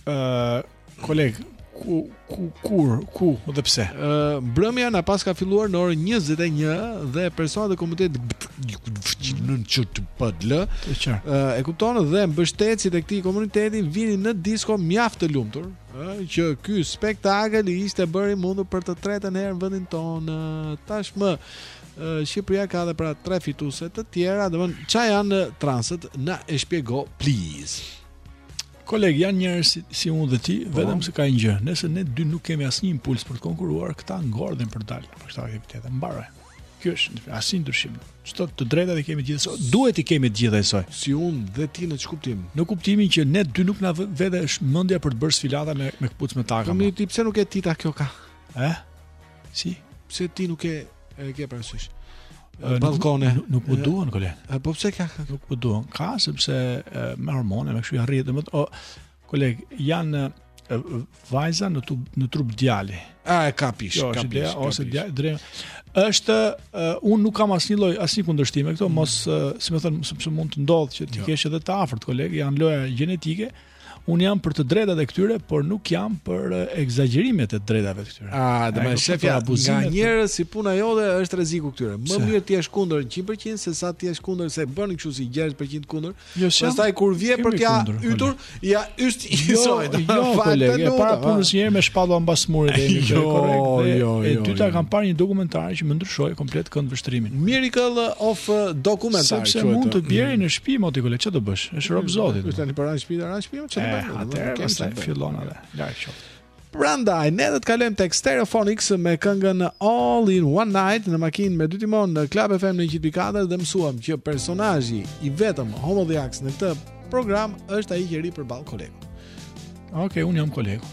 Ëh, uh, Koleg, ku ku kur ku dhe pse? Ë mbrëmja na paska filluar në orën 21 dhe personat e komunitetit në çut të padl. E kupton dhe mbështetësit e këtij komuniteti vinin në disko mjaft të lumtur, ë që ky spektakël ishte bërë i mundur për të tretën herë në vendin tonë. Tashmë Shqipëria ka edhe pra tre fituese të tjera, domthon ça janë transët na e shpjego please. Koleg, janë njerëz si, si unë dhe ti, po. vetëm se ka një gjë. Nëse ne dy nuk kemi asnjë impuls për të konkuruar, këta ngordhin për të dalë. Për këtë aktivitet, mbaroi. Kjo është asnjë ndryshim. Ç'të drejta t'i kemi të gjithë, duhet t'i kemi të gjithë njësoj. Si unë dhe ti në ç'kuptim? Në kuptimin që ne dy nuk na vete shumë mendja për të bërë sfilata me me këpucë me taka. Po ti pse nuk e ke të tillë kokën? Ë? Si? Pse ti nuk e E ke parasysh. Balkone. Nuk, nuk më duan koleg. Po pse ka? Nuk më duan. Ka sepse me hormone, me kështu janë rritur domethënë. O koleg, janë vajza në tub, në trup djali. A e kapish, jo, kapish, ideja, kapish. ose djali drejt. Është uh, un nuk kam asnjë lloj, asnjë kundërshtim me këto, mm. mos uh, si më thon, sepse mund të ndodhë që ti jo. kesh edhe të afërt koleg, janë lojëra gjenetike, Unë jam për të drejtat e këtyre, por nuk jam për ekzagjerimet e të drejtave të këtyre. A, do të thotë shefja, nga njerëz si puna jote është rreziku këtyre. Më mirë t'i jesh kundër 100% sesa t'i jesh kundër se bën kështu si 60% kundër. Jo, Pastaj kur vjen për t'ia ytur, ja yst i jo, sojt. Jo, jo kolegë, para punës një herë me shpatulla mbas murit dhe një jo, korrekt. Jo, jo, jo. E dyta jo. kam parë një dokumentar që më ndryshoi komplet këndvështrimin. Miracle of uh, documentary. Sepse mund të bjerë në shtëpi mo ti kolege, çfarë do bësh? Është rob zoti. Është tani para shtëpi, para shtëpi, çfarë të bëjmë? Atëherë pastaj fillon edhe. Larg qoftë. Prandaj, ne do të kalojmë tek Stereophonics me këngën All in One Night në makinë me dy timon në Club FM në 104 dhe mësuam që personazhi i vetëm Homo the Axe në këtë program është ai që rri përballë kolegut. Okej, okay, unë jam kolegu.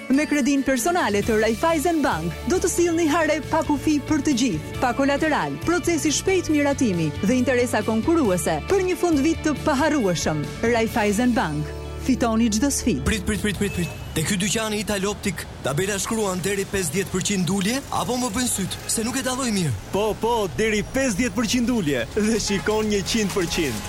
Me kredinë personale të Raiffeisen Bank do të sillni hare pa kufi për të gjithë, pa kolateral, proces i shpejtë miratimi dhe interesa konkurruese për një fundvit të paharrueshëm. Raiffeisen Bank, fitoni çdo sfidë. Prit prit prit prit prit te ky dyqani Ital Optik tabela shkruan deri pesëdhjetë për qind ulje apo më bëjnë sytë se nuk e dalloj mirë. Po po deri pesëdhjetë për qind ulje dhe shikon njëqind për qind.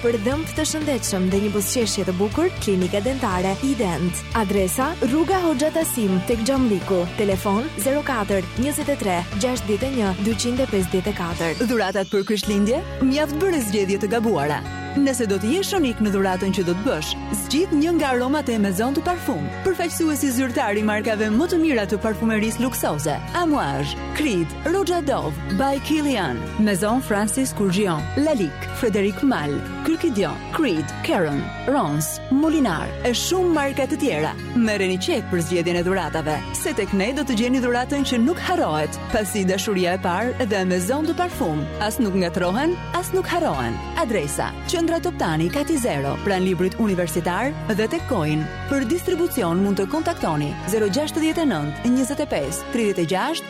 Për dhëmbë të shëndetshëm dhe një buzëqeshje të bukur, Klinika Dentare Ident. Adresa: Rruga Hoxha Tahsim, tek Xhamliku. Telefon: 04 23 61 254. Dhuratat për Krishtlindje? Mjaft bëre zgjedhje të gabuara. Nëse do të jesh unik në dhuratën që do të bësh, zgjidh një nga aromat e Maison de Parfum, përfaqësuesi zyrtar i markave më të mira të parfumerisë luksoze: Amouage, Creed, Roja Dove, By Kilian, Maison Francis Kurkdjian, Lalique. Frederic Malle, Kurkdjian, Creed, Caron, Rance, Molinard e shumë marka të tjera. Merreni shtruar për zgjedhjen e dhuratave, se tek ne do të gjeni dhuratën që nuk harrohet, pasi dashuria e parë dhe Maison de Parfum, as nuk ngatërrohen, as nuk harrohen. Adresa: Qendra Toptani, kati 0, pranë librit universitar dhe tek Coin. Për distribucion mund të kontaktoni 069 25 36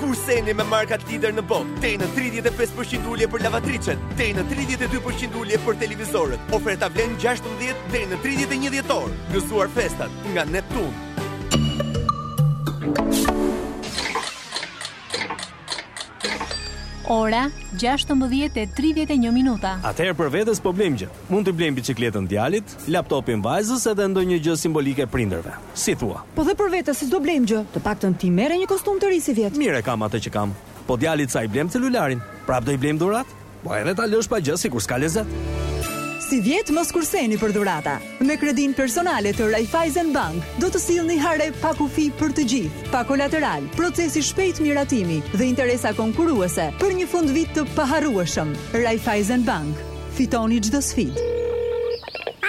Kurseni me markat lider në botë, deri në 35% ulje për lavatriçet, deri në 32% ulje për televizorët. Oferta vlen 16 deri në 31 dhjetor. Gëzuar festat nga Neptun. Ora 16 e 31 minuta. Atëherë për vete s'po blejmë gjë. Mund t'i blejmë biçikletën djalit, Laptopin vajzës edhe ndonjë gjë simbolike prindërve. Si thua? Po dhe për vete se s'do blejmë gjë, të paktën ti merre një kostum të ri sivjet. Mirë e kam atë që kam. Po djalit sa i blemë celularin? Prapë do i blejmë dhuratë? Po edhe ta lësh pa gjë sikur s'ka lezet. Sivjet mos kurseni për dhurata. Me kredinë personale të Raiffeisen Bank do të sillni hare pa kufi për të gjithë, pa kolateral, proces i shpejtë miratimi dhe interesa konkurruese për një fundvit të paharrueshëm. Raiffeisen Bank, Fitoni çdo sfidë.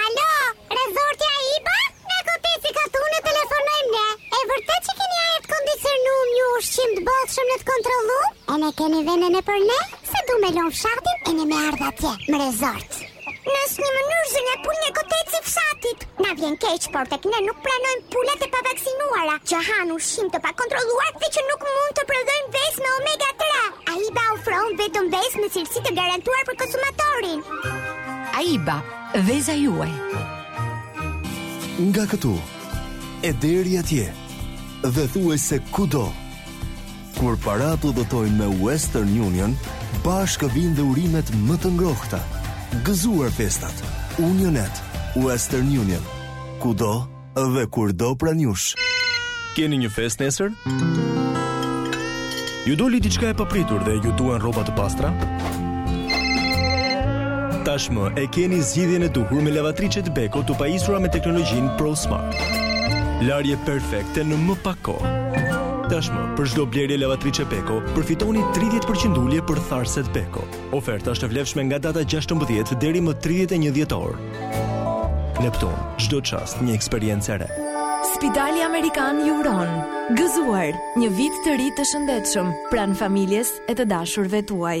Alo, rezorti Aiba? Nga koteci katunit telefonojmë ne. E vërtetë që keni ajër të kondicionuar, një ushqim të bollshëm në të kontrolluar? Ene keni ven ene për ne? Se du me lon fshatin ene me ardh atje, në rezort. Në asnjë mënyrë zënja pulë nga koteci i fshatit. Na vjen keq, por tek ne nuk pranojmë pulat e pavaksinuara, që hanë ushqim të pakontrolluar dhe që nuk mund të prodhojnë vezë me omega 3. AIBA ofron vetëm vezë me cilësi të garantuar për konsumatorin. AIBA, veza juaj. Nga këtu e deri atje dhe thuajse kudo. Kur paratë udhëtojnë me Western Union, bashkë vijnë dhe urimet më të ngrohta. Gëzuar festat! Unionet, Western Union, kudo dhe kurdo pranë jush. Keni një festë nesër? Ju doli diçka e papritur dhe ju duhen rroba të pastra? Tashmë e keni zgjidhjen e duhur me lavatriçet Beko të pajisura me teknologjinë ProSmart. Larje perfekte në më pak kohë. Tashmë, për çdo blerje lavatriçe Beko, përfitoni 30% ulje për tharëset Beko. Oferta është e vlefshme nga data 16 deri më 31 dhjetor. Neptun, çdo çast një eksperiencë e re. Spitali Amerikan ju uron gëzuar një vit të ri të shëndetshëm pranë familjes e të dashurve tuaj.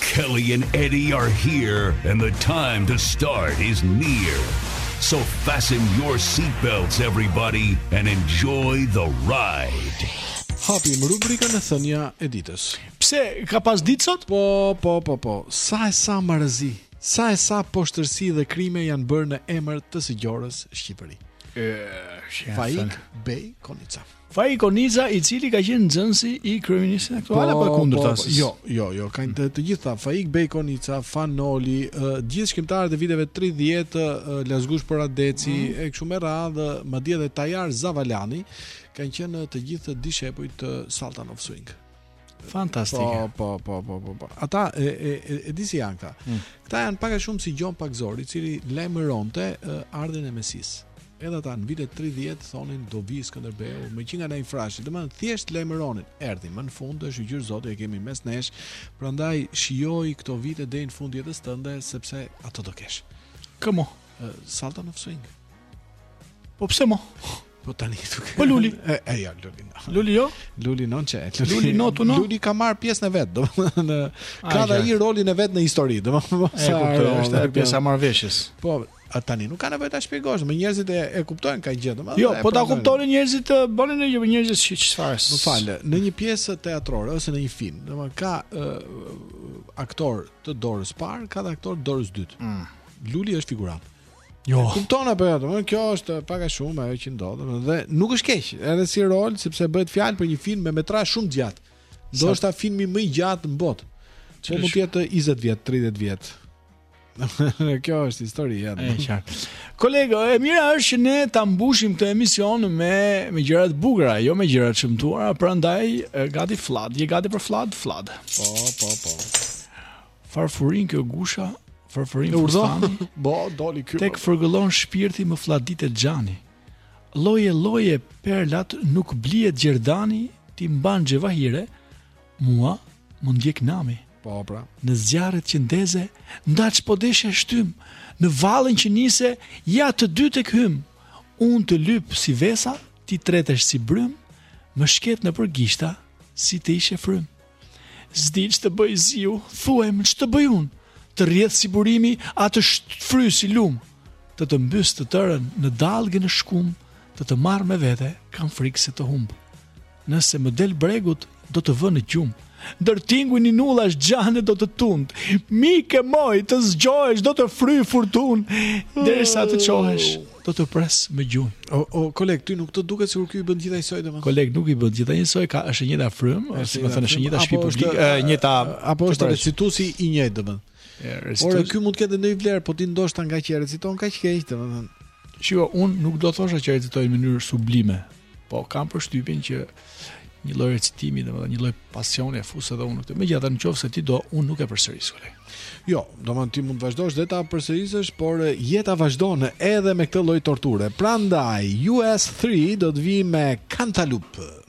Kelly and Eddie are here and the time to start is near. So fasten your seat belts everybody and enjoy the ride. Hapim rubrikën Thënia e ditës. Pse ka pas ditë sot? Po, po, po, po. Sa e sa marrëzi, sa e sa poshtërsi dhe krime janë bërë në emër të së gjorës Shqipëri. Ëh, Faik Bej Konica. Faik Konica i cili ka qenë nxënësi i kryeministrit aktual po, apo e kundërta? Po, po, jo, jo, jo, kanë të, të gjitha Faik Bej Konica, Fanoli, uh, gjithë shkrimtarët e viteve 30, uh, Lasgush Poradeci, mm. e kështu me radhë, madje edhe Tajar Zavalani kanë qenë të gjithë dishepuj të Sultan of Swing. Fantastike. Po, po, po, po, po, po. Ata e e e, e di si janë këta. Mm. Këta janë pak a shumë si Gjon Pagëzori, i cili lajmëronte ardhjen e Mesisë. Edhe ata në vitet 30 thonin do vi Skënderbeu, mëqë nga ai frashi, domethënë thjesht lajmëronin. Erdhi më në fund, shyqyr Zotit e kemi mes nesh. Prandaj shijoji këto vite deri në fund të jetës tënde sepse ato do kesh. Kë mo, Sultan of Swing. Po pse mo? Po tani këtu. Po Luli. E, e ja, Luli. No. Luli jo? Luli non çe. Luli, Luli no tu no. Luli ka marr pjesën e vet, domethënë ka pas ai rolin e vet në histori, domethënë sa kuptoj, është pjesë e marrëveshjes. Po, a tani nuk ka nevojë ta shpjegosh më, njerëzit e, e kuptojnë këtë gjë, domethënë. Jo, po ta kuptonin njerëzit, bënin ne gjë, njerëzit si çfarë. Më fal, në një pjesë teatrore ose në një film, domethënë ka uh, aktor të dorës së parë, ka dhe aktor të dorës së dytë. Mm. Luli është figurant. Jo. Kupton apo jo? Domethënë kjo është pak a shumë ajo që ndodh, domethënë dhe nuk është keq, edhe si rol sepse bëhet fjalë për një film me metrazh shumë të gjatë. Ndoshta filmi më i gjatë në botë. Po mund të jetë 20 vjet, 30 vjet. kjo është historia, e qartë. Kolego, e mira është që ne ta mbushim këtë emision me me gjëra të bukura, jo me gjëra të shëmtuara, prandaj gati flad, je gati për flad, flad. Po, po, po. Farfurin kjo gusha, farfurin fustani. Bo, doli kjo. Tek fërgëllon shpirti më fladit xhani. Lloje, lloje, perlat nuk blihet gjerdani, ti mban xhevahire, mua më ndjek nami. Po, pra. Në zjarret që ndeze, ndaç po deshe shtym, në vallen që nise, ja të dy tek hymë. Unë të lyp si vesa, ti tretesh si brymë, më shket nëpër gishta, si të ishe frymë. S'di ç'të bëj i ziu, thuajmë ç'të bëj unë, të rrjedh si burimi, a të shfry si lumë, të të mbys të tërën në dallgë në shkumë, të të marr me vete, kam frikë se të humb. Nëse më del bregut, do të vë në gjumë, Ndër tinguj ninullash xhane do të tund Mike moj të zgjohesh do të fry furtunë Derisa të çohesh Do të pres më gjunjë. O, o koleg, ty nuk të duket sikur ky i bën gjitha njësoj domethënë. Koleg nuk i bën gjitha njësoj, ka është e njëjta frymë, si me thënë është e njëjta shtëpi poetike, e njëjta apo është recituesi i njëjtë domethënë. Por ky mund të ketë ndonjë vlerë, po ti ndoshta ngaqë reciton kaq keq domethënë. Shiko, unë nuk do thosha që recitoj në mënyrë sublime, Po kam përshtypjen që një lloj recitimi, domethënë një lloj pasioni e fus edhe unë këtu. Megjithatë, në qoftë se ti do, unë nuk e përsëris kole. Jo, domethënë ti mund të vazhdosh dhe ta përsërisësh, por jeta vazhdon edhe me këtë lloj torture. Prandaj US3 do të vijë me Cantaloupe.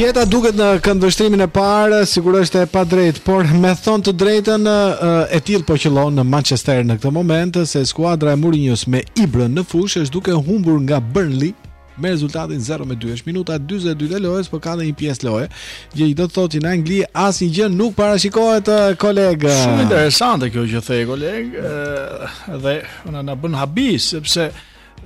Jeta duket në këndvështrimin e parë, sikur është e padrejtë, por me thënë të drejtën e tillë po qëllon në Manchester në këtë moment se skuadra e Mourinhos me Ibrën në fushë është duke humbur nga Burnley me rezultatin 0 me 2. Është minuta 42 e lojës, por ka edhe një pjesë loje, gjë që do të thotë që në Angli asnjë gjë nuk parashikohet koleg. Shumë interesante kjo që the koleg, dhe na na bën habi sepse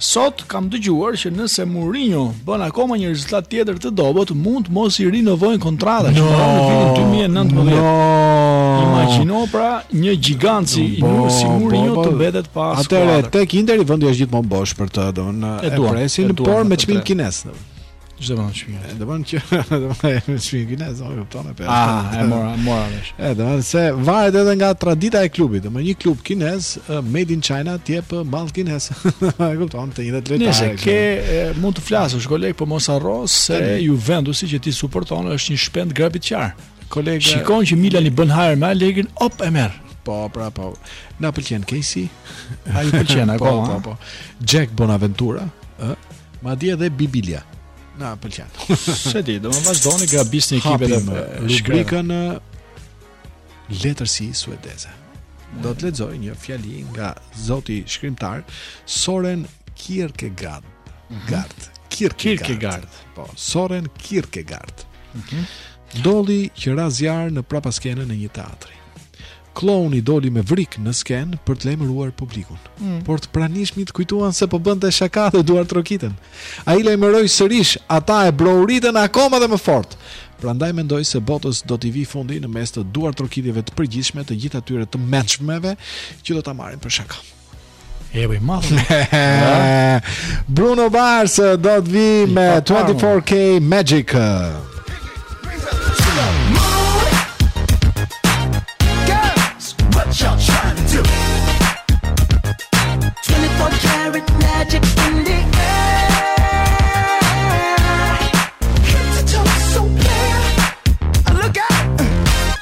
Sot kam dëgjuar që nëse Mourinho bën akoma një rezultat tjetër të dobët, mund të mos i rinovojnë kontratën që mbaron në vitin 2019. No, Imagjino pra një gjigant si no, si Mourinho të mbetet pa skuadër. Atëherë tek Interi vendi është gjithmonë bosh për të, do me thënë, e presin, por me çmim kinez. Ç'do vënë çmim. E do vënë që do vënë çmim kinez, apo jo ton për. Ah, e mora, mora vesh. E do vënë se varet edhe nga tradita e klubit. Domethënë një klub kinez made in China ti jep mall kinez. E kupton, të njëjtat lojtarë. Nëse ke e, mund të flasësh koleg, po mos harro se Juventusi që ti suporton është një shpend grabitqar. Kolega Shikon që Milani bën hajër me Allegrin, op e merr. Po, pra po. Na pëlqen Kessie. Ai pëlqen po, akoma. Po, po, po. Jack Bonaventura, ë? Madje edhe Biglia. Na pëlqen. S'e di, do të vazhdoni grabisni ekipet e rubrikën letërsi suedeze. Do të lexoj një fjali nga zoti shkrimtar Soren Kierkegaard. Mhm. Gard. Kierkegaard. Po, Soren Kierkegaard. Mhm. Ndodhi që ra zjarr në prapaskenën e një teatri. Kllouni doli me vrik në skenë për të lajmëruar publikun. Mm. Por të pranishmit kujtuan se po bënte shaka dhe duartrokitën. Ai i lajmëroi sërish, ata e brohoritën akoma dhe më fort. Prandaj mendoj se botës do t'i vijë fundi në mes të duartrokitjeve të përgjithshme të gjithë atyre të mençmëve që do ta marrin për shaka. E bëj mall. Bruno Mars eh, do të vijë me 24K Magic.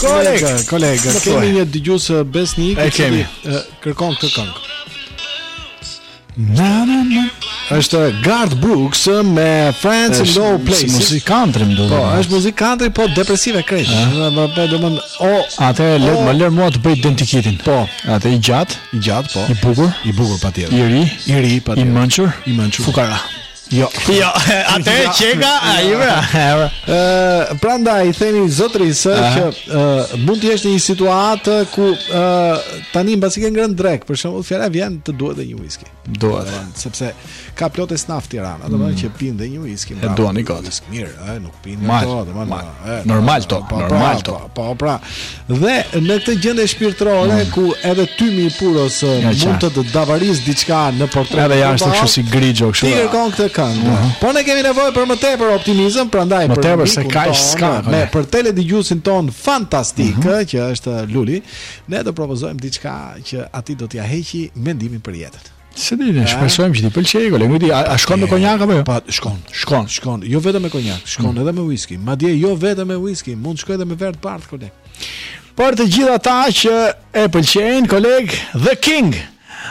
Koleg, kolega, kemi një dëgjues eh, besnik që kemi eh, kërkon këtë këngë. Na na na. Është Garth Brooks eh, me Friends in Low Places. Muzikë country më duket. Po, është muzikë country po depresive krejt. Do të thonë O, atëherë më lër mua të bëj identikitin. Po, atëherë i gjatë, i gjatë, po. I bukur, i bukur patjetër. I ri, i ri patjetër. I mençur, i mençur. Fukara. Jo. Jo, atë e qeka, ai vra. Ë, prandaj i themi zotërisë që ë mund të jesh në një situatë ku ë tani mbasi ke ngrënë drekë, për shembull, fjala vjen të duhet dhe një whisky. Duhet, sepse ka plot esnafë Tirana, domethënë mm. që pinë dhe një whisky. E duan gati. Mirë, ë, nuk pinë ato, domethënë. Normal to, po, normal pra, to. Po, po, pra. Dhe në këtë gjendje shpirtërore mm. ku edhe tymi i puros mund të të davarisë diçka në portret. Edhe jashtë kështu si grigjo kështu. Ti kërkon këtë këngë. Mhm. Po ne kemi nevojë për më tepër optimizëm, prandaj për më tepër se kaq s'ka. Me për teledëgjuesin ton fantastik, mhm. që është Luli, ne do propozojmë diçka që atij do t'ia heqë mendimin për jetën. Se di, ne shpresojmë që t'i pëlqejë koleg. Nuk di, a, a shkon me konjak apo jo? Po, shkon. Shkon. Shkon, jo vetëm me konjak, shkon mm. edhe me whisky. Madje jo vetëm me whisky, mund të shkojë edhe me verë të bardhë koleg. Për të gjithë ata që e pëlqejnë koleg The King.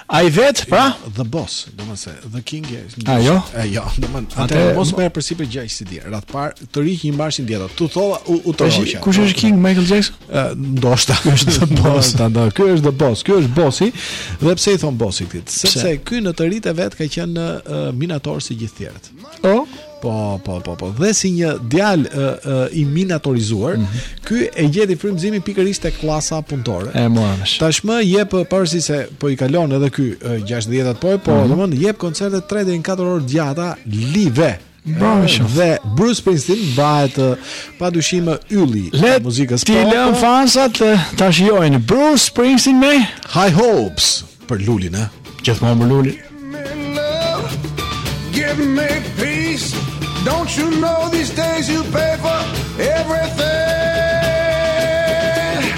Ai vetë, pra, jo, The Boss, domethënë se The King e. A jo? A jo, domethënë atë mos më përsipër gjaj si di. Radhë parë, të rih një mbarshin dieta. Tu thova u, u të Kush është King Michael Jackson? ndoshta ky është the boss ta ndoshta ky është the boss ky është bossi dhe pse i thonë bossi këtij sepse ky në të ritë e vet ka qenë në uh, minator si gjithë tjerët o oh. po po po po dhe si një djalë uh, uh, i minatorizuar mm -hmm. ky e gjeti frymëzimin pikërisht te klasa punëtore e morësh tashmë jep pavarësisht se po i kalon edhe ky uh, 60-at po po mm -hmm. domthon jep koncerte 3 deri në 4 orë të gjata live Bravo. Dhe Bruce Springsteen bëhet pa dyshim ylli i muzikës pop. T'i lëmë fansat ta shijojnë Bruce Springsteen me High Hopes për Lulin, a? Gjithmonë për Lulin. Give me peace. Don't you know these days you pay for everything?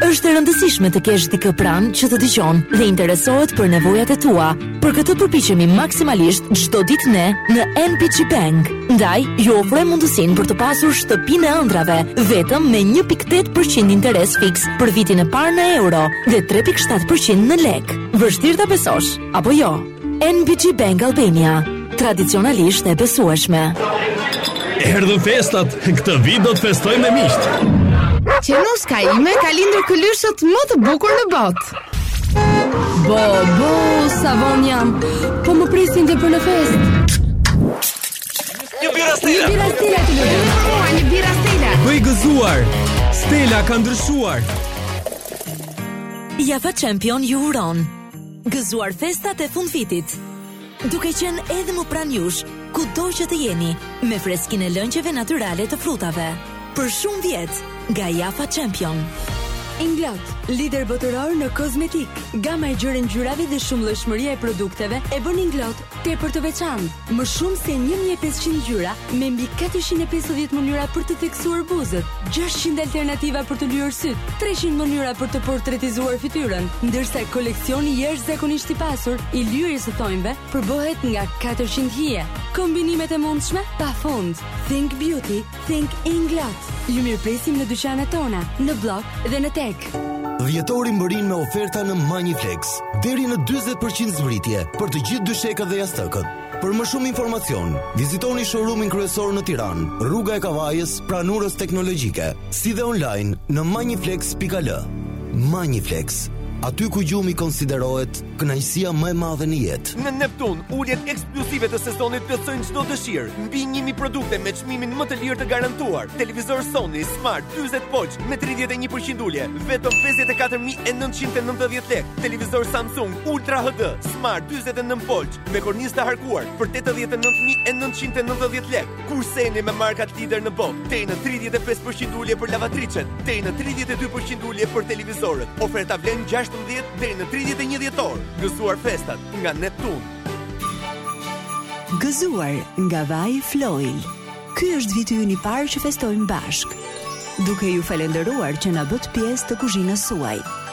Është e rëndësishme të kesh dikë pranë që të dëgjon dhe interesohet për nevojat e tua. Për këtë përpiqemi maksimalisht çdo ditë ne në NBG Bank. Ndaj, ju ofrojmë mundësinë për të pasur shtëpinë e ëndrrave vetëm me 1.8% interes fiks për vitin e parë në euro dhe 3.7% në lekë. Vështirë ta besosh, apo jo? NBG Bank Albania, tradicionalisht e besueshme. Erdhën festat, këtë vit do të festojmë me miqtë. Qenuska ime ka lindur këlyshët më të bukur në botë. Bobo, sa vonë jam. Po më presin dhe për në festë. Një birra Stela. Një birra Stela të lutem. Një birra Stela. Bëje gëzuar. Stela ka ndryshuar. Jafa Champion ju uron. Gëzuar festat e fundvitit duke qenë edhe më pranë jush, kudo që të jeni, me freskinë e lëngjeve natyrale të frutave. Për shumë vjet, nga Jafa Champion. Inglot, lider botëror në kozmetikë. Gama e gjerë e ngjyrave dhe shumëllojshmëria e produkteve e bën Inglot Tepër të veçantë, më shumë se 1500 ngjyra me mbi 450 mënyra për të theksuar buzët, 600 alternativa për të lyer sytë, 300 mënyra për të portretizuar fytyrën, ndërsa koleksioni jashtëzakonisht i pasur i lyerjes së thonjve përbëhet nga 400 hije. Kombinimet e mundshme pafund. Think Beauty Think Inglot. Ju mirëpresim në dyqanet tona, në Bllok dhe në TEG. Dhjetori mbërrin me oferta në Magniflex, deri në 40% zbritje për të gjithë dyshekët dhe jastëkët. Për më shumë informacion, vizitoni showroomin kryesor në Tiranë, Rruga e Kavajës, pranë Urës Teknologjike, si dhe online në magniflex.al. Magniflex, aty ku gjumi konsiderohet kënaqësia më e madhe në jetë. Në Neptun, uljet ekskluzive të sezonit plotësojnë çdo dëshirë. Mbi 1000 produkte me çmimin më të lirë të garantuar. Televizor Sony Smart 40 polç me 31% ulje, vetëm 54990 lekë. Televizor Samsung Ultra HD Smart 49 polç me kornizë të harkuar për 89990 lekë. Kurseni me markat lider në botë, deri në 35% ulje për lavatriçet, deri në 32% ulje për televizorët. Oferta vlen 16 deri në 31 dhjetor. Gëzuar festat nga Neptun. Gëzuar nga Vaj Floil. Ky është viti ynë i parë që festojmë bashkë, duke ju falënderuar që na bëtë pjesë të kuzhinës suaj.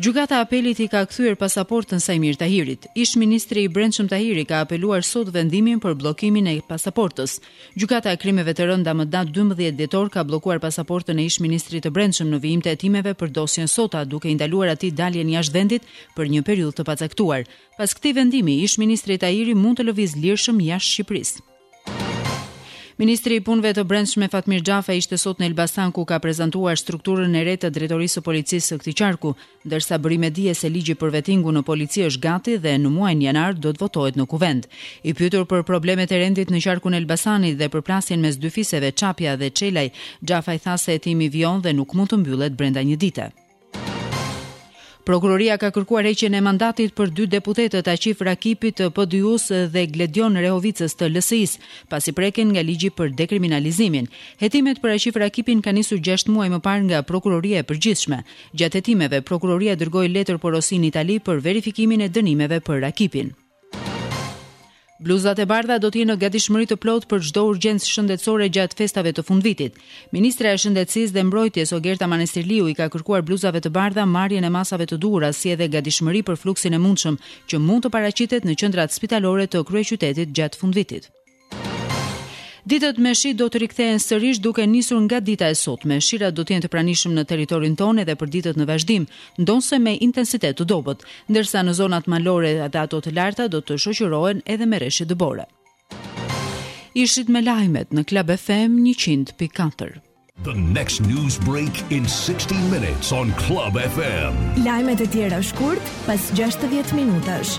Gjykata e Apelit i ka kthyer pasaportën Saimir Tahirit. Ish-ministri i Brendshëm Tahiri ka apeluar sot vendimin për bllokimin e pasaportës. Gjykata e Krimeve të Rënda më datë 12 dhjetor ka bllokuar pasaportën e ish-ministrit të Brendshëm në vijim të hetimeve për dosjen Sota, duke i ndaluar atij daljen jashtë vendit për një periudhë të pacaktuar. Pas këtij vendimi, ish-ministri Tahiri mund të lëvizë lirshëm jashtë Shqipërisë. Ministri i Punëve të Brendshme Fatmir Xhafaj ishte sot në Elbasan ku ka prezantuar strukturën e re të Drejtorisë së Policisë së këtij qarku, ndërsa bëri me dije se ligji për vettingun në polici është gati dhe në muajin janar do të votohet në Kuvend. I pyetur për problemet e rendit në qarkun e Elbasanit dhe përplasjen mes dy fiseve Çapja dhe Çelaj, Xhafaj tha se hetimi vijon dhe nuk mund të mbyllet brenda një dite. Prokuroria ka kërkuar heqjen e mandatit për dy deputetët Aqif Rakipit të PDIU-së dhe Gledion Rehovicës të LSI-së, pasi preken nga ligji për dekriminalizimin. Hetimet për Aqif Rakipin kanë nisur gjashtë muaj më parë nga Prokuroria e Përgjithshme. Gjatë hetimeve, prokuroria dërgoi letërporosi në Itali për verifikimin e dënimeve për Rakipin. Bluzat e bardha do të jenë në gatishmëri të plotë për çdo urgjencë shëndetësore gjatë festave të fundvitit. Ministrja e Shëndetësisë dhe Mbrojtjes Ogerta Manastirliu i ka kërkuar bluzave të bardha marrjen e masave të duhura si edhe gatishmëri për fluksin e mundshëm që mund të paraqitet në qendrat spitalore të kryeqytetit gjatë fundvitit. Ditët me shi do të rikthehen sërish duke nisur nga dita e sotme. Shirat do të jenë të pranishëm në territorin tonë edhe për ditët në vazhdim, ndonëse me intensitet të dobët, ndërsa në zonat malore dhe ato të larta do të shoqërohen edhe me reshje dëbore. Ishit me lajmet në Club FM 100.4. The next news break in 60 minutes on Club FM. Lajmet e tjera shkurt pas 60 minutash.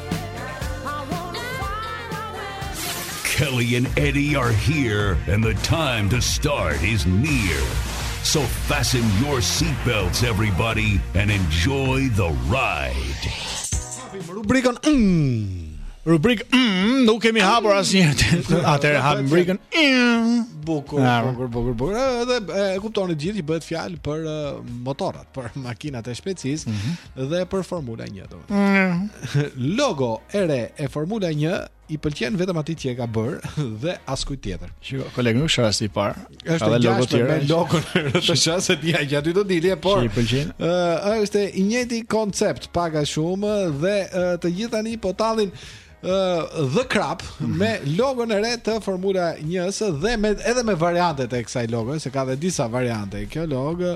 Kelly and Eddie are here and the time to start is near. So fasten your seatbelts everybody and enjoy the ride. Rubrikën mm, Rubrikë mm, nuk kemi hapur asnjëherë. Atëherë hapim rubrikën. Mm. Bukur, bukur, bukur, bukur. Edhe e kuptoni të gjithë që bëhet fjalë për uh, motorrat, për makinat e shpejtësisë. Mm -hmm. dhe për Formula 1 domethënë. Mm. Logo e re e Formula 1 i pëlqen vetëm atij që e ka bër dhe askujt tjetër. Shiko, kolegë nuk shara si par. Është edhe logo tjetër. Me logo të shara se dia që aty do dili, por i pëlqen. Ë uh, është i njëjti koncept, pak a shumë dhe uh, të gjithë tani po tallen The Crab mhm. me logon e re të Formula 1-së edhe me, edhe me variantet e kësaj logoje, se ka dhe disa variante kjo logo.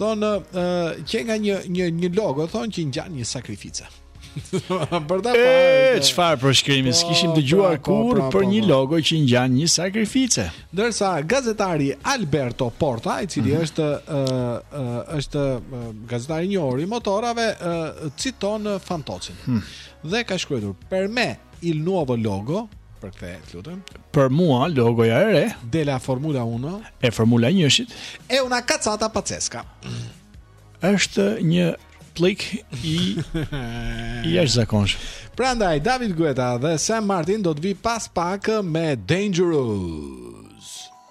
Thonë uh, që nga një një një logo thonë që ngjan një sakrificë. për ta parë. Çfarë përshkrimi? Po, S'kishim po, dëgjuar po, kurrë për një logo që ngjan një sakrificë. Ndërsa gazetari Alberto Porta, i cili mhm. është është gazetari i njohur i motorave, citon Fantocin. Hmm. dhe ka shkruajtur per me il nuovo logo për këtë të lutem. Për mua logoja e re de la Formula 1 e Formula 1-shit è una cazzata pazzesca. Është një plik i i jashtëzakonshëm. Prandaj David Guetta dhe Sam Martin do të vijë pas pak me Dangerous.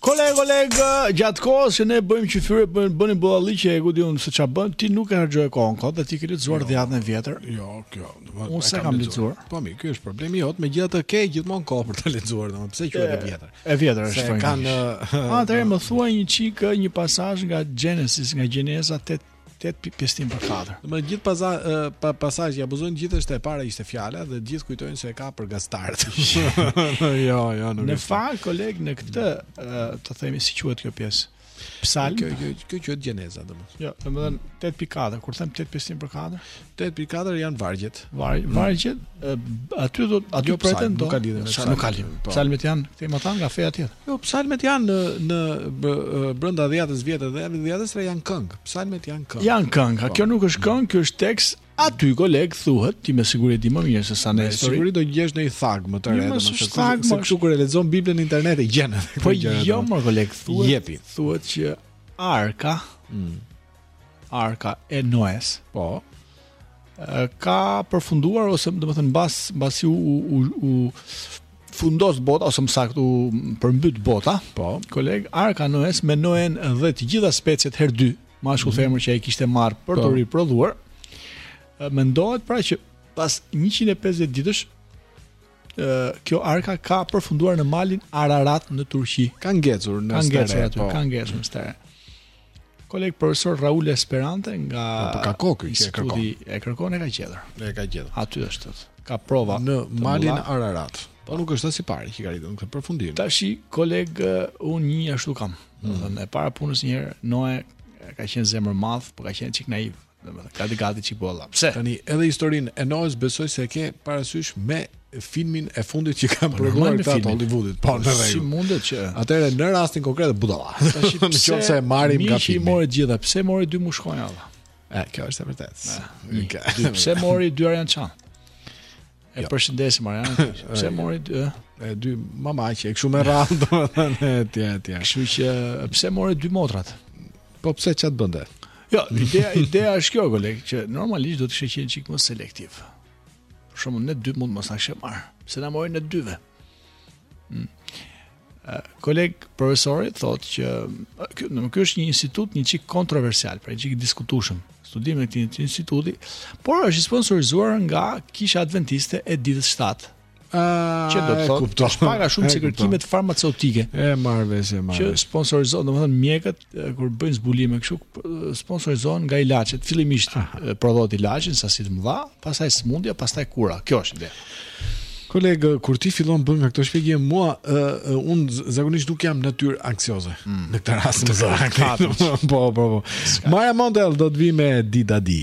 Koleg, koleg, gjatë kohës që ne bëjmë qyfyre, bëjmë bëjmë budallallëqe e ku di unë se ç'a bën, ti nuk e harxhon kohën kot dhe ti ke lexuar jo, dhjatën e vjetër. Jo, kjo. Unë s'e kam lexuar. Po mi, ky është problemi yt, megjithatë ke gjithmonë kohë për ta lexuar, domethënë pse quhet e vjetër? E vjetër është. Se kanë Atëherë më thuaj një çikë një pasazh nga Genesis, nga Gjeneza 8 tet pjesëtim për katër. Dhe të gjithë pasa, ë, pa, pasazhi abuzojnë të gjithë është e para ishte fjala dhe të gjithë kujtojnë se e ka për gazetarët. jo, jo, nuk Në është. fakt, koleg, në këtë, ë, të themi si quhet kjo pjesë. Psalm. Kjo kjo kjo quhet gjeneza domethënë. Jo, domethënë 8.4, kur them 8 pjesëtim për katër, 8.4 janë vargjet. Var, mm. vargjet, aty do aty jo, pretendo. Nuk ka lidhje me psalmet. Nuk ka lidhje. Po. Psalmet janë, këto matanë nga feja tjetër. Jo, psalmet janë në në brenda Dhiatës së Vjetër dhe edhe Dhiatës së janë këngë. Psalmet janë këngë. Janë këngë. Po. Kjo nuk është këngë, kjo është tekst. Aty koleg thuhet, ti me siguri e di më mirë se sa unë histori. Siguri do gjesh në ndonjë fakt më të rëndë, më shumë fakt, më shumë kur e lexon Biblën në internet e gjen. Po jo më koleg thuhet. Jepi. Thuhet që arka mm. Arka e Noes, po, ka përfunduar ose do të thënë mbas mbasi u u u fundos bota ose më saktë u përmbyt bota, po, koleg Arka Noes me Noen dhe të gjitha speciet herë dy, mashkull mm -hmm. femër që ai kishte marrë për po. të riprodhuar. Mendohet pra që pas 150 ditësh kjo arkë ka përfunduar në malin Ararat në Turqi. Ka ngecur në stere. Ka ngecur aty, po. ka ngecur në stere. Koleg profesor Raul Esperante nga po, po ka kohë që e kërkon. E kërkon e ka gjetur. E ka gjetur. Aty është. Ka prova në Malin Ararat. Po nuk është as i pari që ka arritur në këtë përfundim. Tashi koleg unë një ashtu kam. Do të mm. thënë, e para punës një herë Noe ka qenë zemërmadh, po ka qenë çik naiv. Domethënë, gati gati budalla. Pse? Tani edhe historinë e Noes besoj se e ke parasysh me filmin e fundit që kanë po, prodhuar këta të Hollywoodit. Po, po si mundet që? Atëherë në rastin konkret e budalla. Tash në qoftë se e marrim nga filmi. Mi mori gjitha, pse mori dy mushkonja vallë? E, kjo është e vërtetë. Pse mori dy Arjan Çan? E jo. përshëndesim Arjan. Pse mori dy? E dy mamaqe, kështu me radhë domethënë etj etj. Kështu që pse mori dy motrat? Po pse çat bënte? Jo, ideja ideja është kjo koleg që normalisht duhet të kishte qenë çik më selektiv. Për shembull, ne dy mund mos na kishte marrë, pse na mori ne dyve. Hmm. Koleg profesori thotë që ky është një institut një çik kontroversial, pra një çik diskutueshëm studimi i këtij instituti, por është i sponsorizuar nga Kisha Adventiste e Ditës 7 që do të thotë është pak a shumë si kërkimet farmaceutike. E marr vesh, e marr. Që sponsorizohen, domethënë mjekët kur bëjnë zbulime kështu sponsorizohen nga ilaçet. Fillimisht prodhohet ilaçi në sasi të mëdha, Pastaj smundja, pastaj kura. Kjo është ideja. Koleg, kur ti fillon bën nga këto shpjegime, mua uh, uh, unë zakonisht nuk jam natyrë anksioze. Mm. Në këtë rast më zë. Po, po, po. Mara Montel do të vijë me Di Da Di.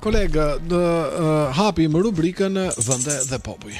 Kolega, do uh, hapim rubrikën Vende dhe Popuj.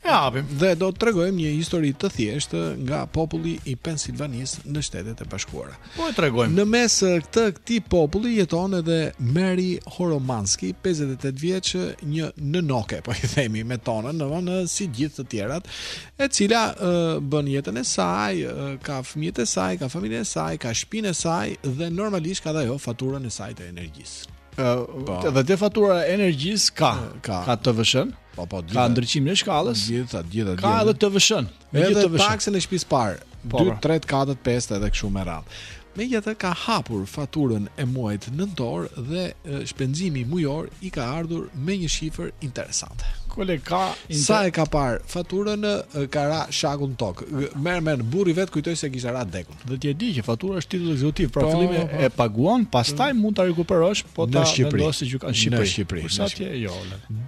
E hapim dhe do të tregojmë një histori të thjeshtë nga populli i Pensilvanisë në Shtetet e Bashkuara. Po e tregojmë. Në mes këtë këtij populli jeton edhe Mary Horomanski, 58 vjeç, një nënoke, po i themi me tonën, një nënë si gjithë të tjerat, e cila uh, bën jetën e saj, uh, ka fëmijët e saj, ka familjen e saj, ka shpinë e saj dhe normalisht ka dhe ajo faturën e saj të energjisë. Po. Dhe te fatura e energjisë ka, ka, ka TVSH-n. Po, po, ka ndriçimin e shkallës. Gjitha, gjitha, gjitha. Ka edhe TVSH-n. Edhe TVSH-n. taksën e shpis parë. 2, 3, 4, 5 edhe kështu me radhë. Me gjitha ka hapur faturën e muajit nëntor dhe shpenzimi mujor i ka ardhur me një shifër interesante. Kolega... Inter... Sa e ka parë faturën ka ra shakull në tokë. Merre, merre, burri vetë kujtoi se kisha ra dekun. Dhe ti e di që fatura është titull ekzekutiv, pra po, fillimi e, po. e paguan, pastaj mm. mund ta rekuperosh po ta vendosë gjykata në Shqipëri. Në Shqipëri. Kurse atje jo,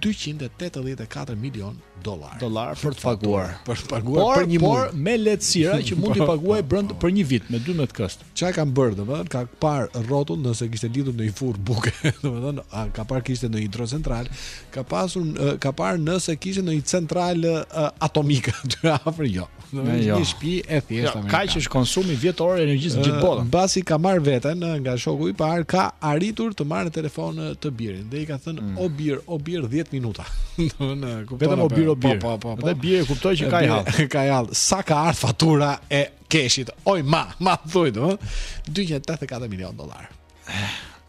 284 milion dollar. Dollar për të paguar. Për të paguar por, për një muaj. Por me lehtësira që mund të po, paguajë brenda për një vit me 12 këste. Çka kanë bërë, domethënë ka par rrotull nëse kishte lidhur ndonjë furrë buke, domethënë ka par kishte ndonjë hidrocentral, ka pasur ka par nëse kishte ndonjë central atomik aty afër jo. Një, një jo. shtëpi e thjeshtë jo, Kaq është konsumi vjetor i energjisë në gjithë botën. Mbasi ka marrë veten nga shoku i parë, ka arritur të marrë telefon të birin dhe i ka thënë mm. o bir, o bir 10 minuta. Domthonë, kupton. Vetëm o bir, o bir. Po, po, po. Dhe i biri e kuptoi që ka hall. Ka hall. Sa ka ardh fatura e KESH-it? Oj ma, ma thuaj do. 284 milionë dollarë.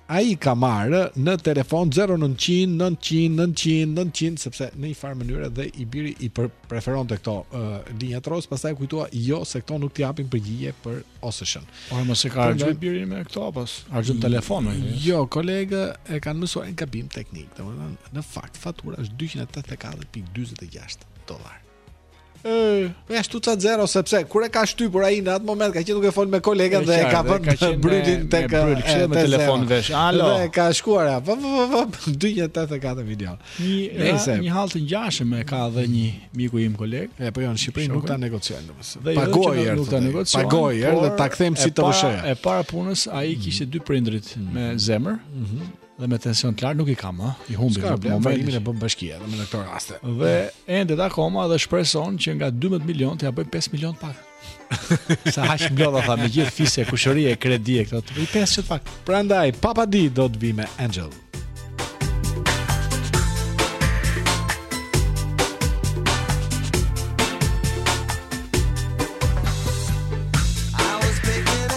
Ai ka marrë në telefon 0900 900 900 900 sepse në një farë mënyre dhe i biri i për preferonte këto uh, linjat rozë, pastaj u kujtua jo se këto nuk t'i japin përgjigje për OSHEE-n. Ore mos e ka harxh i biri me këto apo harxh telefon me. Jo, kolega e kanë mësuar një gabim teknik, domethënë në fakt fatura është 284.46 dollar. Po i ka shtu ca zero sepse kur e ka shtypur ai në atë moment ka qenë duke fol me kolegën dhe e ka vënë ka bërrylin tek me, me telefon vesh. Alo. Dhe ka shkuar ja. 284 milion. Një Nejse. një hall të ngjashëm e ka dhe një miku im koleg. E po jo në Shqipëri nuk ta negociojnë domosë. Jo paguaji një herë. Nuk ta negociojnë. Paguaji një herë dhe ta kthejmë si TVSH. E para punës ai kishte dy prindërit me zemër. Mhm. dhe me tension të lartë nuk i kam, ha, i humbi në momentin. Varrimin e bën bashkia edhe në këto raste. Dhe ende dhe akoma dhe shpreson që nga 12 milion t'ia bëjnë 5 milion të pak. Se aq mblodha tha me gjithë fis e kushëri e kredi e këto të bëj 5 që të pak. Prandaj Papa Di do të vi me Angel.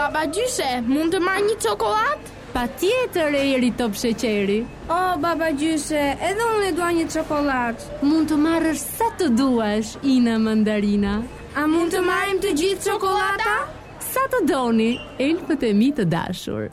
Babagjysh, mund të marr një çokollatë? Patjetër, Eri topsheqeri. O, oh, babagjysh, edhe unë e dua një çokollatë. Mund të marrësh sa të duash, Ina mandarina. A mund të marrim të gjithë çokollata? Sa të doni, elfët e mi të dashur.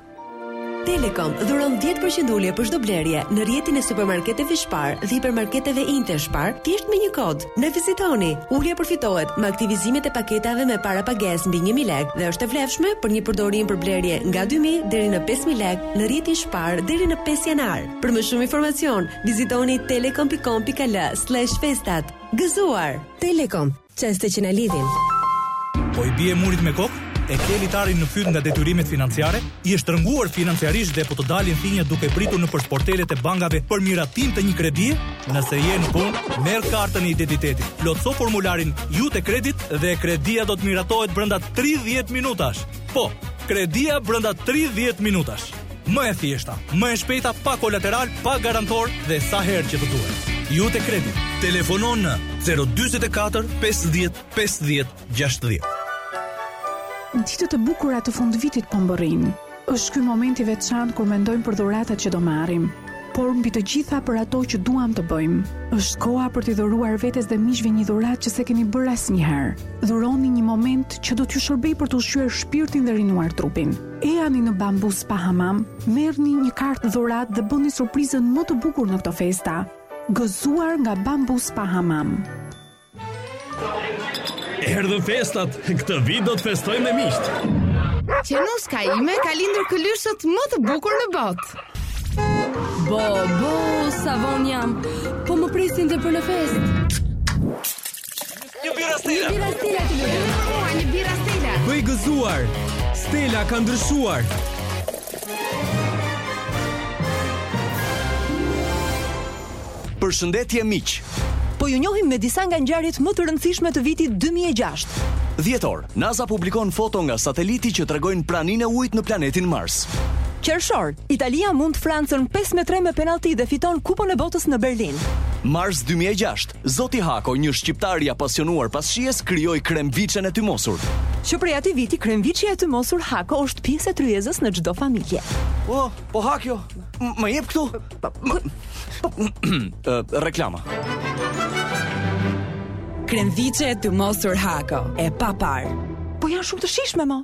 Telekom dhuron 10% ulje për çdo blerje në rrjetin e supermarketeve Spar dhe hipermarketeve Interspar thjesht me një kod. Na vizitoni! Ulja përfitohet me aktivizimet e paketave me parapagesë mbi një mijë lekë dhe është e vlefshme për një përdorim për blerje nga dy mijë deri në pesë mijë lekë në rrjetin Spar deri në pesë janar. Për më shumë informacion, vizitoni telekom.com.al/festat. Gëzuar! Telekom, Çaste që na lidhin. Po i bie murit me kokë? E ke litarin në fyt nga detyrimet financiare? Je shtrënguar financiarisht dhe po të dalin thinjat duke pritur nëpër sportelet e bankave për miratim të një kredie? Nëse je në punë, merr kartën e identitetit, plotëso formularin Iute Credit dhe kredia do të miratohet brenda 30 minutash. Po, kredia brenda 30 minutash. Më e thjeshta, më e shpejta, pa kolateral, pa garantor dhe sa herë që të duhet. Iute Credit. Telefono në 044 50 50 60. Ditët e bukura të fundvitit po mbërrijnë. Është ky momenti i veçantë kur mendojmë për dhuratat që do marrim, por mbi të gjitha për ato që duam të bëjmë. Është koha për t'i dhuruar vetes dhe miqve një dhuratë që s'e keni bërë asnjëherë. Dhuroni një moment që do t'ju shërbejë për të ushqyer shpirtin dhe rinuar trupin. Ejani në Bambu Spa Hamam, merrni një kartë dhuratë dhe bëni surprizën më të bukur në këto festa. Gëzuar nga Bambu Spa Hamam. Erdhën festat, këtë vit do të festojmë me miqtë. Qenuska ime ka lindur këlyshët më të bukur në botë. Bo, bo, sa vonë jam, po më presin dhe për në festë. Një birrë Stela. Një birrë Stela të lutem. Një birrë Stela. Bëj gëzuar. Stela ka ndryshuar. Përshëndetje miq. Po ju njohim me disa nga ngjarjet më të rëndësishme të vitit 2006. Dhjetor, NASA publikon foto nga sateliti që tregojnë praninë e ujit në planetin Mars. Qershor, Italia mund Francën 5-3 me penalti dhe fiton Kupën e Botës në Berlin. Mars 2006, Zoti Hako, një shqiptar i apasionuar pas shijes, krijoi kremviçen e tymosur. Që prej atij viti kremviçja e tymosur Hako është pjesë e tryezës në çdo familje. Po, po Hakjo, më jep këtu. Po, po, po. Reklama. Kremviçe e tymosur Hako, e paparë. Po janë shumë të shijshme, mo.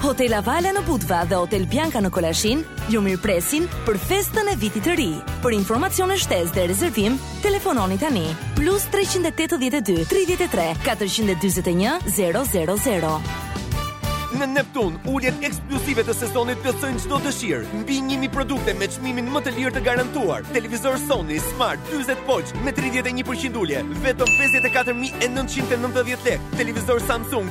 Hotel Avala në Budva dhe Hotel Bianca në Kolashin ju mirëpresin për festën e vitit të ri. Për informacione shtesë dhe rezervim, telefononi tani plus 382 33 441 000. Në Neptun, uljet ekskluzive të sezonit plotësojnë çdo dëshirë. Mbi 1000 produkte me çmimin më të lirë të garantuar. Televizor Sony Smart 40 polç me 31% ulje, vetëm 54990 lekë. Televizor Samsung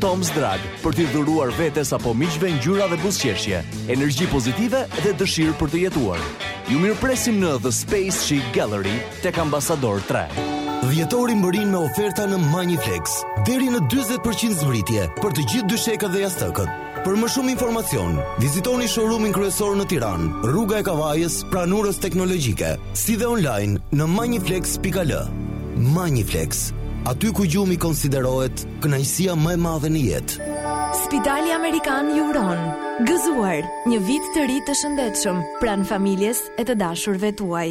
Tom's Drag për t'i dhuruar vetes apo miqve ngjyra dhe buzëqeshje, energji pozitive dhe dëshirë për të jetuar. Ju mirëpresim në The Space Chic Gallery tek Ambasador 3. Dhjetori mbërrin me oferta në Magniflex, deri në 40% zbritje për të gjithë dyshekët dhe jastëkët. Për më shumë informacion, vizitoni showroomin kryesor në Tiranë, Rruga e Kavajës, pranë Urës Teknologjike, si dhe online në magniflex.al. Magniflex, aty ku gjumi konsiderohet Kënaqësia më e madhe në jetë. Spitali Amerikan ju uron gëzuar një vit të ri të shëndetshëm pranë familjes e të dashurve tuaj.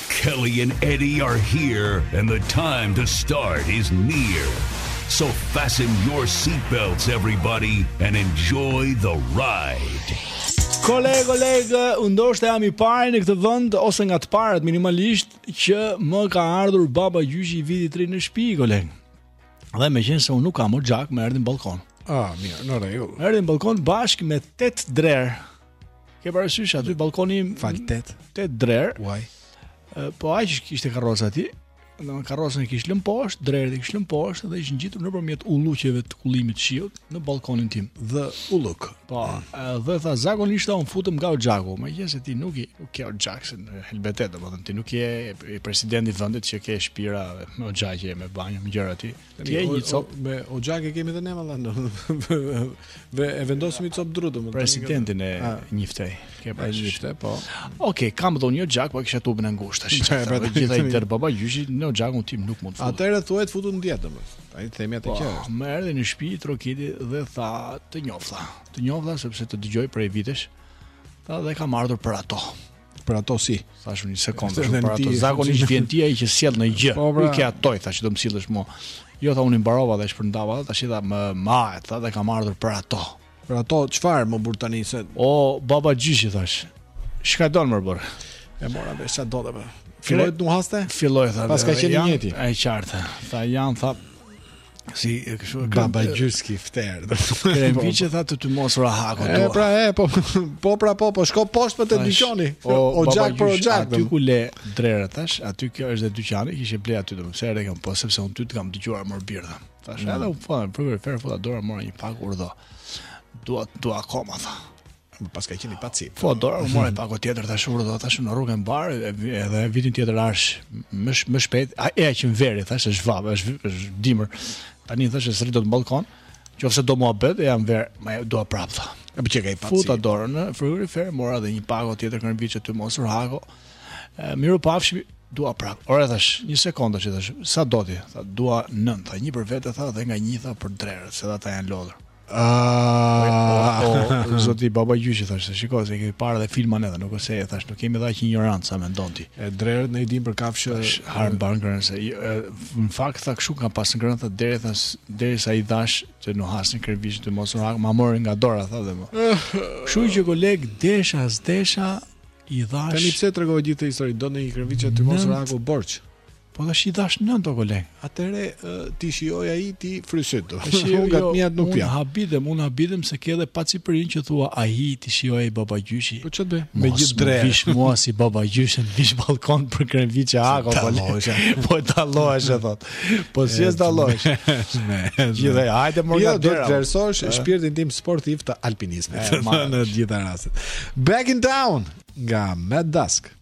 Kelly and Eddie are here and the time to start is near. So fasten your seat belts everybody and enjoy the ride. Koleg, koleg, unë ndoshta jam i pari në këtë vend ose nga të parët minimalisht që më ka ardhur babagjyshi i vitit të ri në shtëpi, koleg. Dhe meqenëse unë nuk kam oxhak, më erdhi në balkon. Ah, mirë, në rregull. Më erdhi në balkon bashkë me 8 drerë. Ke parasysh aty balkoni im fal 8 8 drerë. Uaj. Po aq kishte karroca aty. Në karrocën e kish lënë poshtë, drerët i kish lënë poshtë dhe ishte ngjitur nëpërmjet ulluqeve të kullimit të shiut në balkonin tim. Dhe ulluk. Po, dhe tha zakonisht un futem nga oxhaku, meqenëse ti nuk i nuk ke oxhak se helbete, domethënë ti nuk je presidenti i vendit që ke shpira me oxhaqe me banjë, me gjëra ti. Ti je një copë me oxhak e kemi dhe ne valla. Dhe e vendosim një copë dru domun. Presidentin e ah. njifte. Ke pa e njifte po. Okej, kam dhe unë një oxhak, po kisha tubën e ngushtë tash. Pra, pra, të gjitha i nderuar babagjyshi në oxhakun tim nuk mund të futet. Atëherë thuaj të futet në dietë domos. Ai themi atë po, që është. Më erdhi në shtëpi Trokiti dhe tha të njofta. Të njofta sepse të dëgjoj prej vitesh. Tha dhe kam ardhur për ato. për ato si. Thashë një sekondë, shumë për ato. Zakonisht je ti ai që sjell një gjë. Po, pra. Ku ke ato i thashë do më sillesh mua. Jo tha unë mbarova dhe shpërndava, tash i tha më ma, tha dhe kam ardhur për ato. Për ato çfarë more burrë tani se O babagjyshi thashë. Çka don me bërë? E mora vesh ça do të bëjë. Filloi të nuhaste? Filloi tha. Paska qenë i njëjti. Ai qartë. Tha janë tha si e kështu babagjyshi çfarë do të thotë kremviçe tha EHW Tomos Hako e pra e po po pra po po shko poshtë për te dyqani o, oxhak për oxhak ty ku le drerët tash aty kjo është dhe dyqani kishe ble aty domun se rekam po sepse un ty të kam dëgjuar mor bir tha tash mm. edhe u fal për për futa dorën mora një pako urdhëro dua dua akoma tha më pas ka qenë i pacip. Po do mora pako tjetër thash urdhëro thash në rrugën e mbarë edhe vitin tjetër arsh më më shpejt a e që në veri thash është vapë është është dimër tani tash është rrit do të mboll kon qofse do mua bëhet e jam ver më do a prap tha apo çka i pacip futa dorën në frigorifer mora edhe një pako tjetër kremviçe ty mos hako mirupafshim dua prap. Ora thash, një sekondë thash, sa do ti? Tha dua 9, tha një për vete tha dhe nga një tha për drerët, se ata janë lodhur. Ah, po, po, zoti babagjyshi thashë, shikoj se kemi parë edhe filma ne, nuk është se thash, nuk kemi dhe aq injorancë, mendon ti. E drerët ne i dim për kafshë bar barngrënëse në fakt tha kështu kanë pas ngrënë tha deri tha derisa i dhash që nuk hasin kremviçe të mos u hak, ma morën nga dora tha dhe më. Kështu që koleg desha s'desha i dhash. Tani pse tregoj gjithë historinë, do ti një kremviçe të mos u haku borç. Po thash i dhash nëntë o koleg. Atëherë të t'i shijojë ai ti frysyt do. Tash jo, gatmiat nuk janë. Unë habitem, unë habitem se ke edhe pacipërin që thua a i shijoi ai babagjyshi. Po ç'të bëj? Me gjithë dre. Vish mua si babagjyshi, vish në ballkon për kremviçe Hako po. Po dallohesh e thot. Po si s'dallohesh. Gjithë hajde më jo, nga dera. Jo, do të vlerësosh shpirtin tim sportiv të alpinizmit. Në gjithë rastet. Back in town nga Matt Dusk.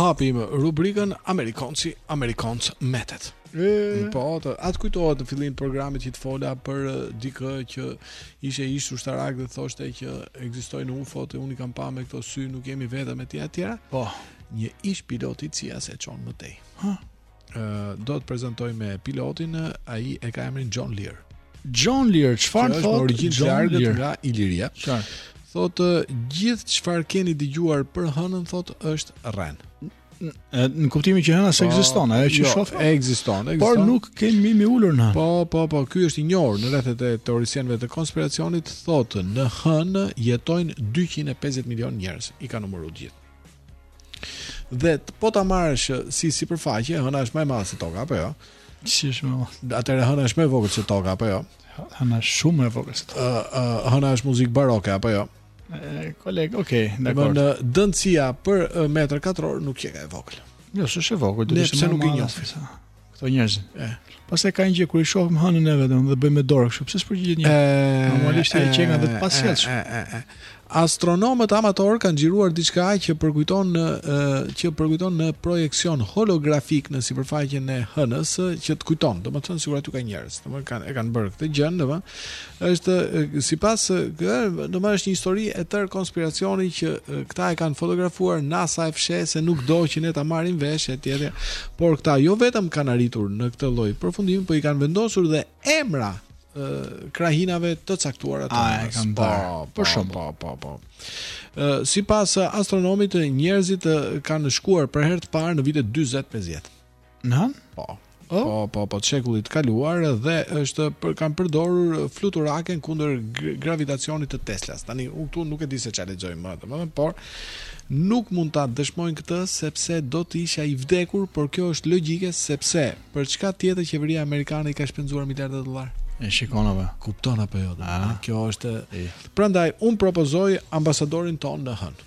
Hapim rubrikën Amerikonci, Amerikonc mbetet. E... Po, të, a të kujtohet në fillim të programit që të fola për dikë që ishte ish-ushtarak dhe thoshte që ekzistojnë UFO-t unë i kam pa me këta sy, nuk jemi vetëm e tjera e tjera. Po, një ish-pilot i CIA-s e çon më tej. Ha. do të prezantoj me pilotin, ai e ka emrin John Lear. John Lear, çfarë thotë? Është origjinë John Lear nga Iliria. Çfarë? Thotë gjithë çfarë keni dëgjuar për hënën thotë është rren. Në kuptimin që hëna s'ekziston, po, ajo që jo, shoh ekziston, ekziston. Por nuk kemi u ulur në. Po, po, po, ky është i njohur në rrethet e teoricienëve të konspiracionit, thotë në hënë jetojnë 250 milionë njerëz. I kanë numëruar të gjithë. Dhe po ta marrësh si sipërfaqe, hëna është më e madhe se toka apo jo? Si është më e madhe? Atëra hëna është më e vogël se toka apo jo? Hëna është shumë më e vogël. Ë ë hëna është muzikë baroke apo jo? Koleg, okay, dakor. Dendësia për metër katror nuk qenka e vogël. Jo, s'është e vogël, do të ishte më e madhe. Këto njerëz. Pastaj ka një gjë kur i shohim hënën e vetëm dhe bëjmë me dorë kështu. Pse s'përgjigjet një? Normalisht e qenga dhe të pasjellsh. Astronomët amatorë kanë xhiruar diçka që të kujton një që të kujton një projeksion holografik në sipërfaqen e hënës që të kujton. Domethënë sigurisht aty ka njerëz. Domethënë kanë e kanë bërë këtë gjë, domethënë Është sipas domethënë është një histori e tërë konspiracioni që këta e kanë fotografuar, NASA e fsheh se nuk do që ne ta marrim vesh e tjera. Por këta jo vetëm kanë arritur në këtë lloj përfundimi, por i kanë vendosur dhe emra e, krahinave të caktuara të Mars. Po, po, për po, shembull po, po, po. po. Sipas astronomit, njerëzit kanë shkuar për herë të parë në vitet 40-50. Në? Po. Oh? Po, po, po, shekullit kaluar dhe është për kanë përdorur fluturaken kundër gravitacionit të Teslas. Tani unë këtu nuk e di se çfarë lexoj më, domethënë, por nuk mund ta dëshmoj këtë sepse do të isha i vdekur, por kjo është logjike sepse për çka tjetër qeveria amerikane i ka shpenzuar miliardat dollarë? E shikon apo? Kupton apo jo? Kjo është. Prandaj unë propozoj ambasadorin tonë në Hënë.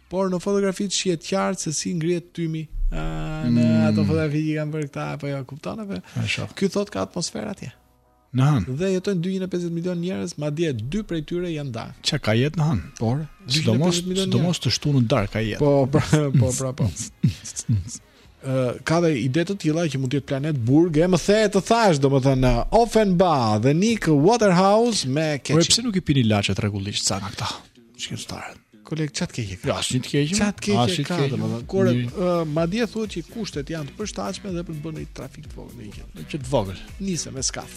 Por në fotografitë shihet qartë se si ngrihet tymi ë në mm. ato fotografi që kanë bërë këta apo jo, kupton apo? Jo? Ky thotë ka atmosferë atje. Në Hënë. Dhe jetojnë 250 milion njerëz, madje dy prej tyre janë dark. Çka ka jetë në Hënë? Por, sidomos sidomos të shtunë darkë ka jetë. Po, pra, po, pra, po. ka dhe ide të tilla që mund të jetë planet burg, e më the të thashë, domethënë Offenbach dhe Nick Waterhouse me Katchi. Po pse nuk i pini ilaçet rregullisht sa nga këta? Çka star? Koleg çfarë të keqe. Ja, si të keqe. Çfarë të keqe ka, domethënë kur madje thuhet që kushtet janë të përshtatshme dhe për të bërë një trafik të vogël një gjë. Një gjë të vogël, nisem me skaf.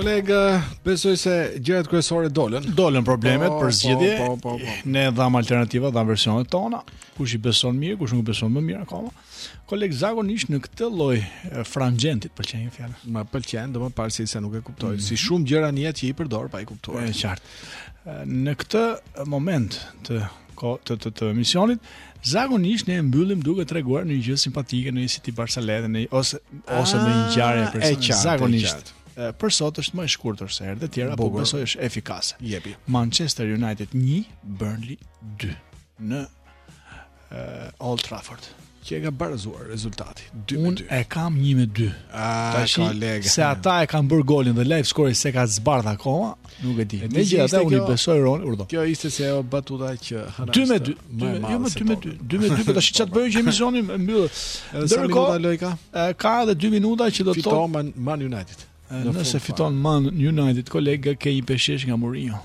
Koleg, besoj se gjërat kryesore dolën. Dolën problemet po, për po, zgjidhje. Po, po, po, po. Ne dhamë alternativa, dhamë versionet tona. Kush i beson mirë, kush nuk beson më mirë akoma. Koleg zakonisht në këtë lloj franxhenti të pëlqen një fjalë. Më pëlqen, domethënë se nuk e kuptoj. Mm -hmm. Si shumë gjëra në jetë që i përdor pa i kuptuar. Është qartë. Në këtë moment të të të, të emisionit, zakonisht ne e mbyllim duke treguar një gjë simpatike një si tip barcalete ose ose një ngjarje personale. Zakonisht. Për sot është më e shkurtër se herët e tjera, por besoj është efikase. Jepi. Manchester United 1, Burnley 2 në uh, Old Trafford që e ka barazuar rezultati 2-2. Unë e kam 1-2. Tash se ata e kanë bërë golin dhe live score s'e ka zbardh akoma, nuk e di. Megjithatë unë i besoj Ron, urdhëro. Kjo ishte se ajo batuta që hëna. 2-2. Jo më 2-2. 2-2 po tash ça t'bëj që emisioni mbyll. Ndërkohë loja ka edhe 2 minuta që do të thotë Man United. Nëse fiton Man United koleg ke një peshqesh nga Mourinho.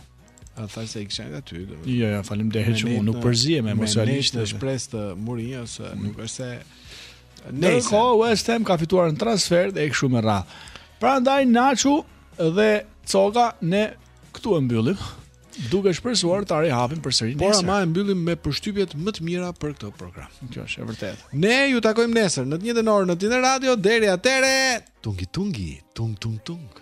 A tha se i kisha nga ty, do. Jo, jo, faleminderit shumë, nuk përzihem emocionalisht. Me shpresë te Mourinho se mm. nuk është se Ndërkohë West Ham ka fituar në transfer dhe e kështu me radhë. Prandaj Nacho dhe Coka ne këtu e mbyllim. Duke shpresuar ta rihapim përsëri nesër. Por ama e mbyllim me përshtypjet më të mira për këtë program. Kjo është e vërtetë. Ne ju takojmë nesër në të njëjtën orë në Tinder Radio deri atëherë. Tungi tungi, tung tung tung.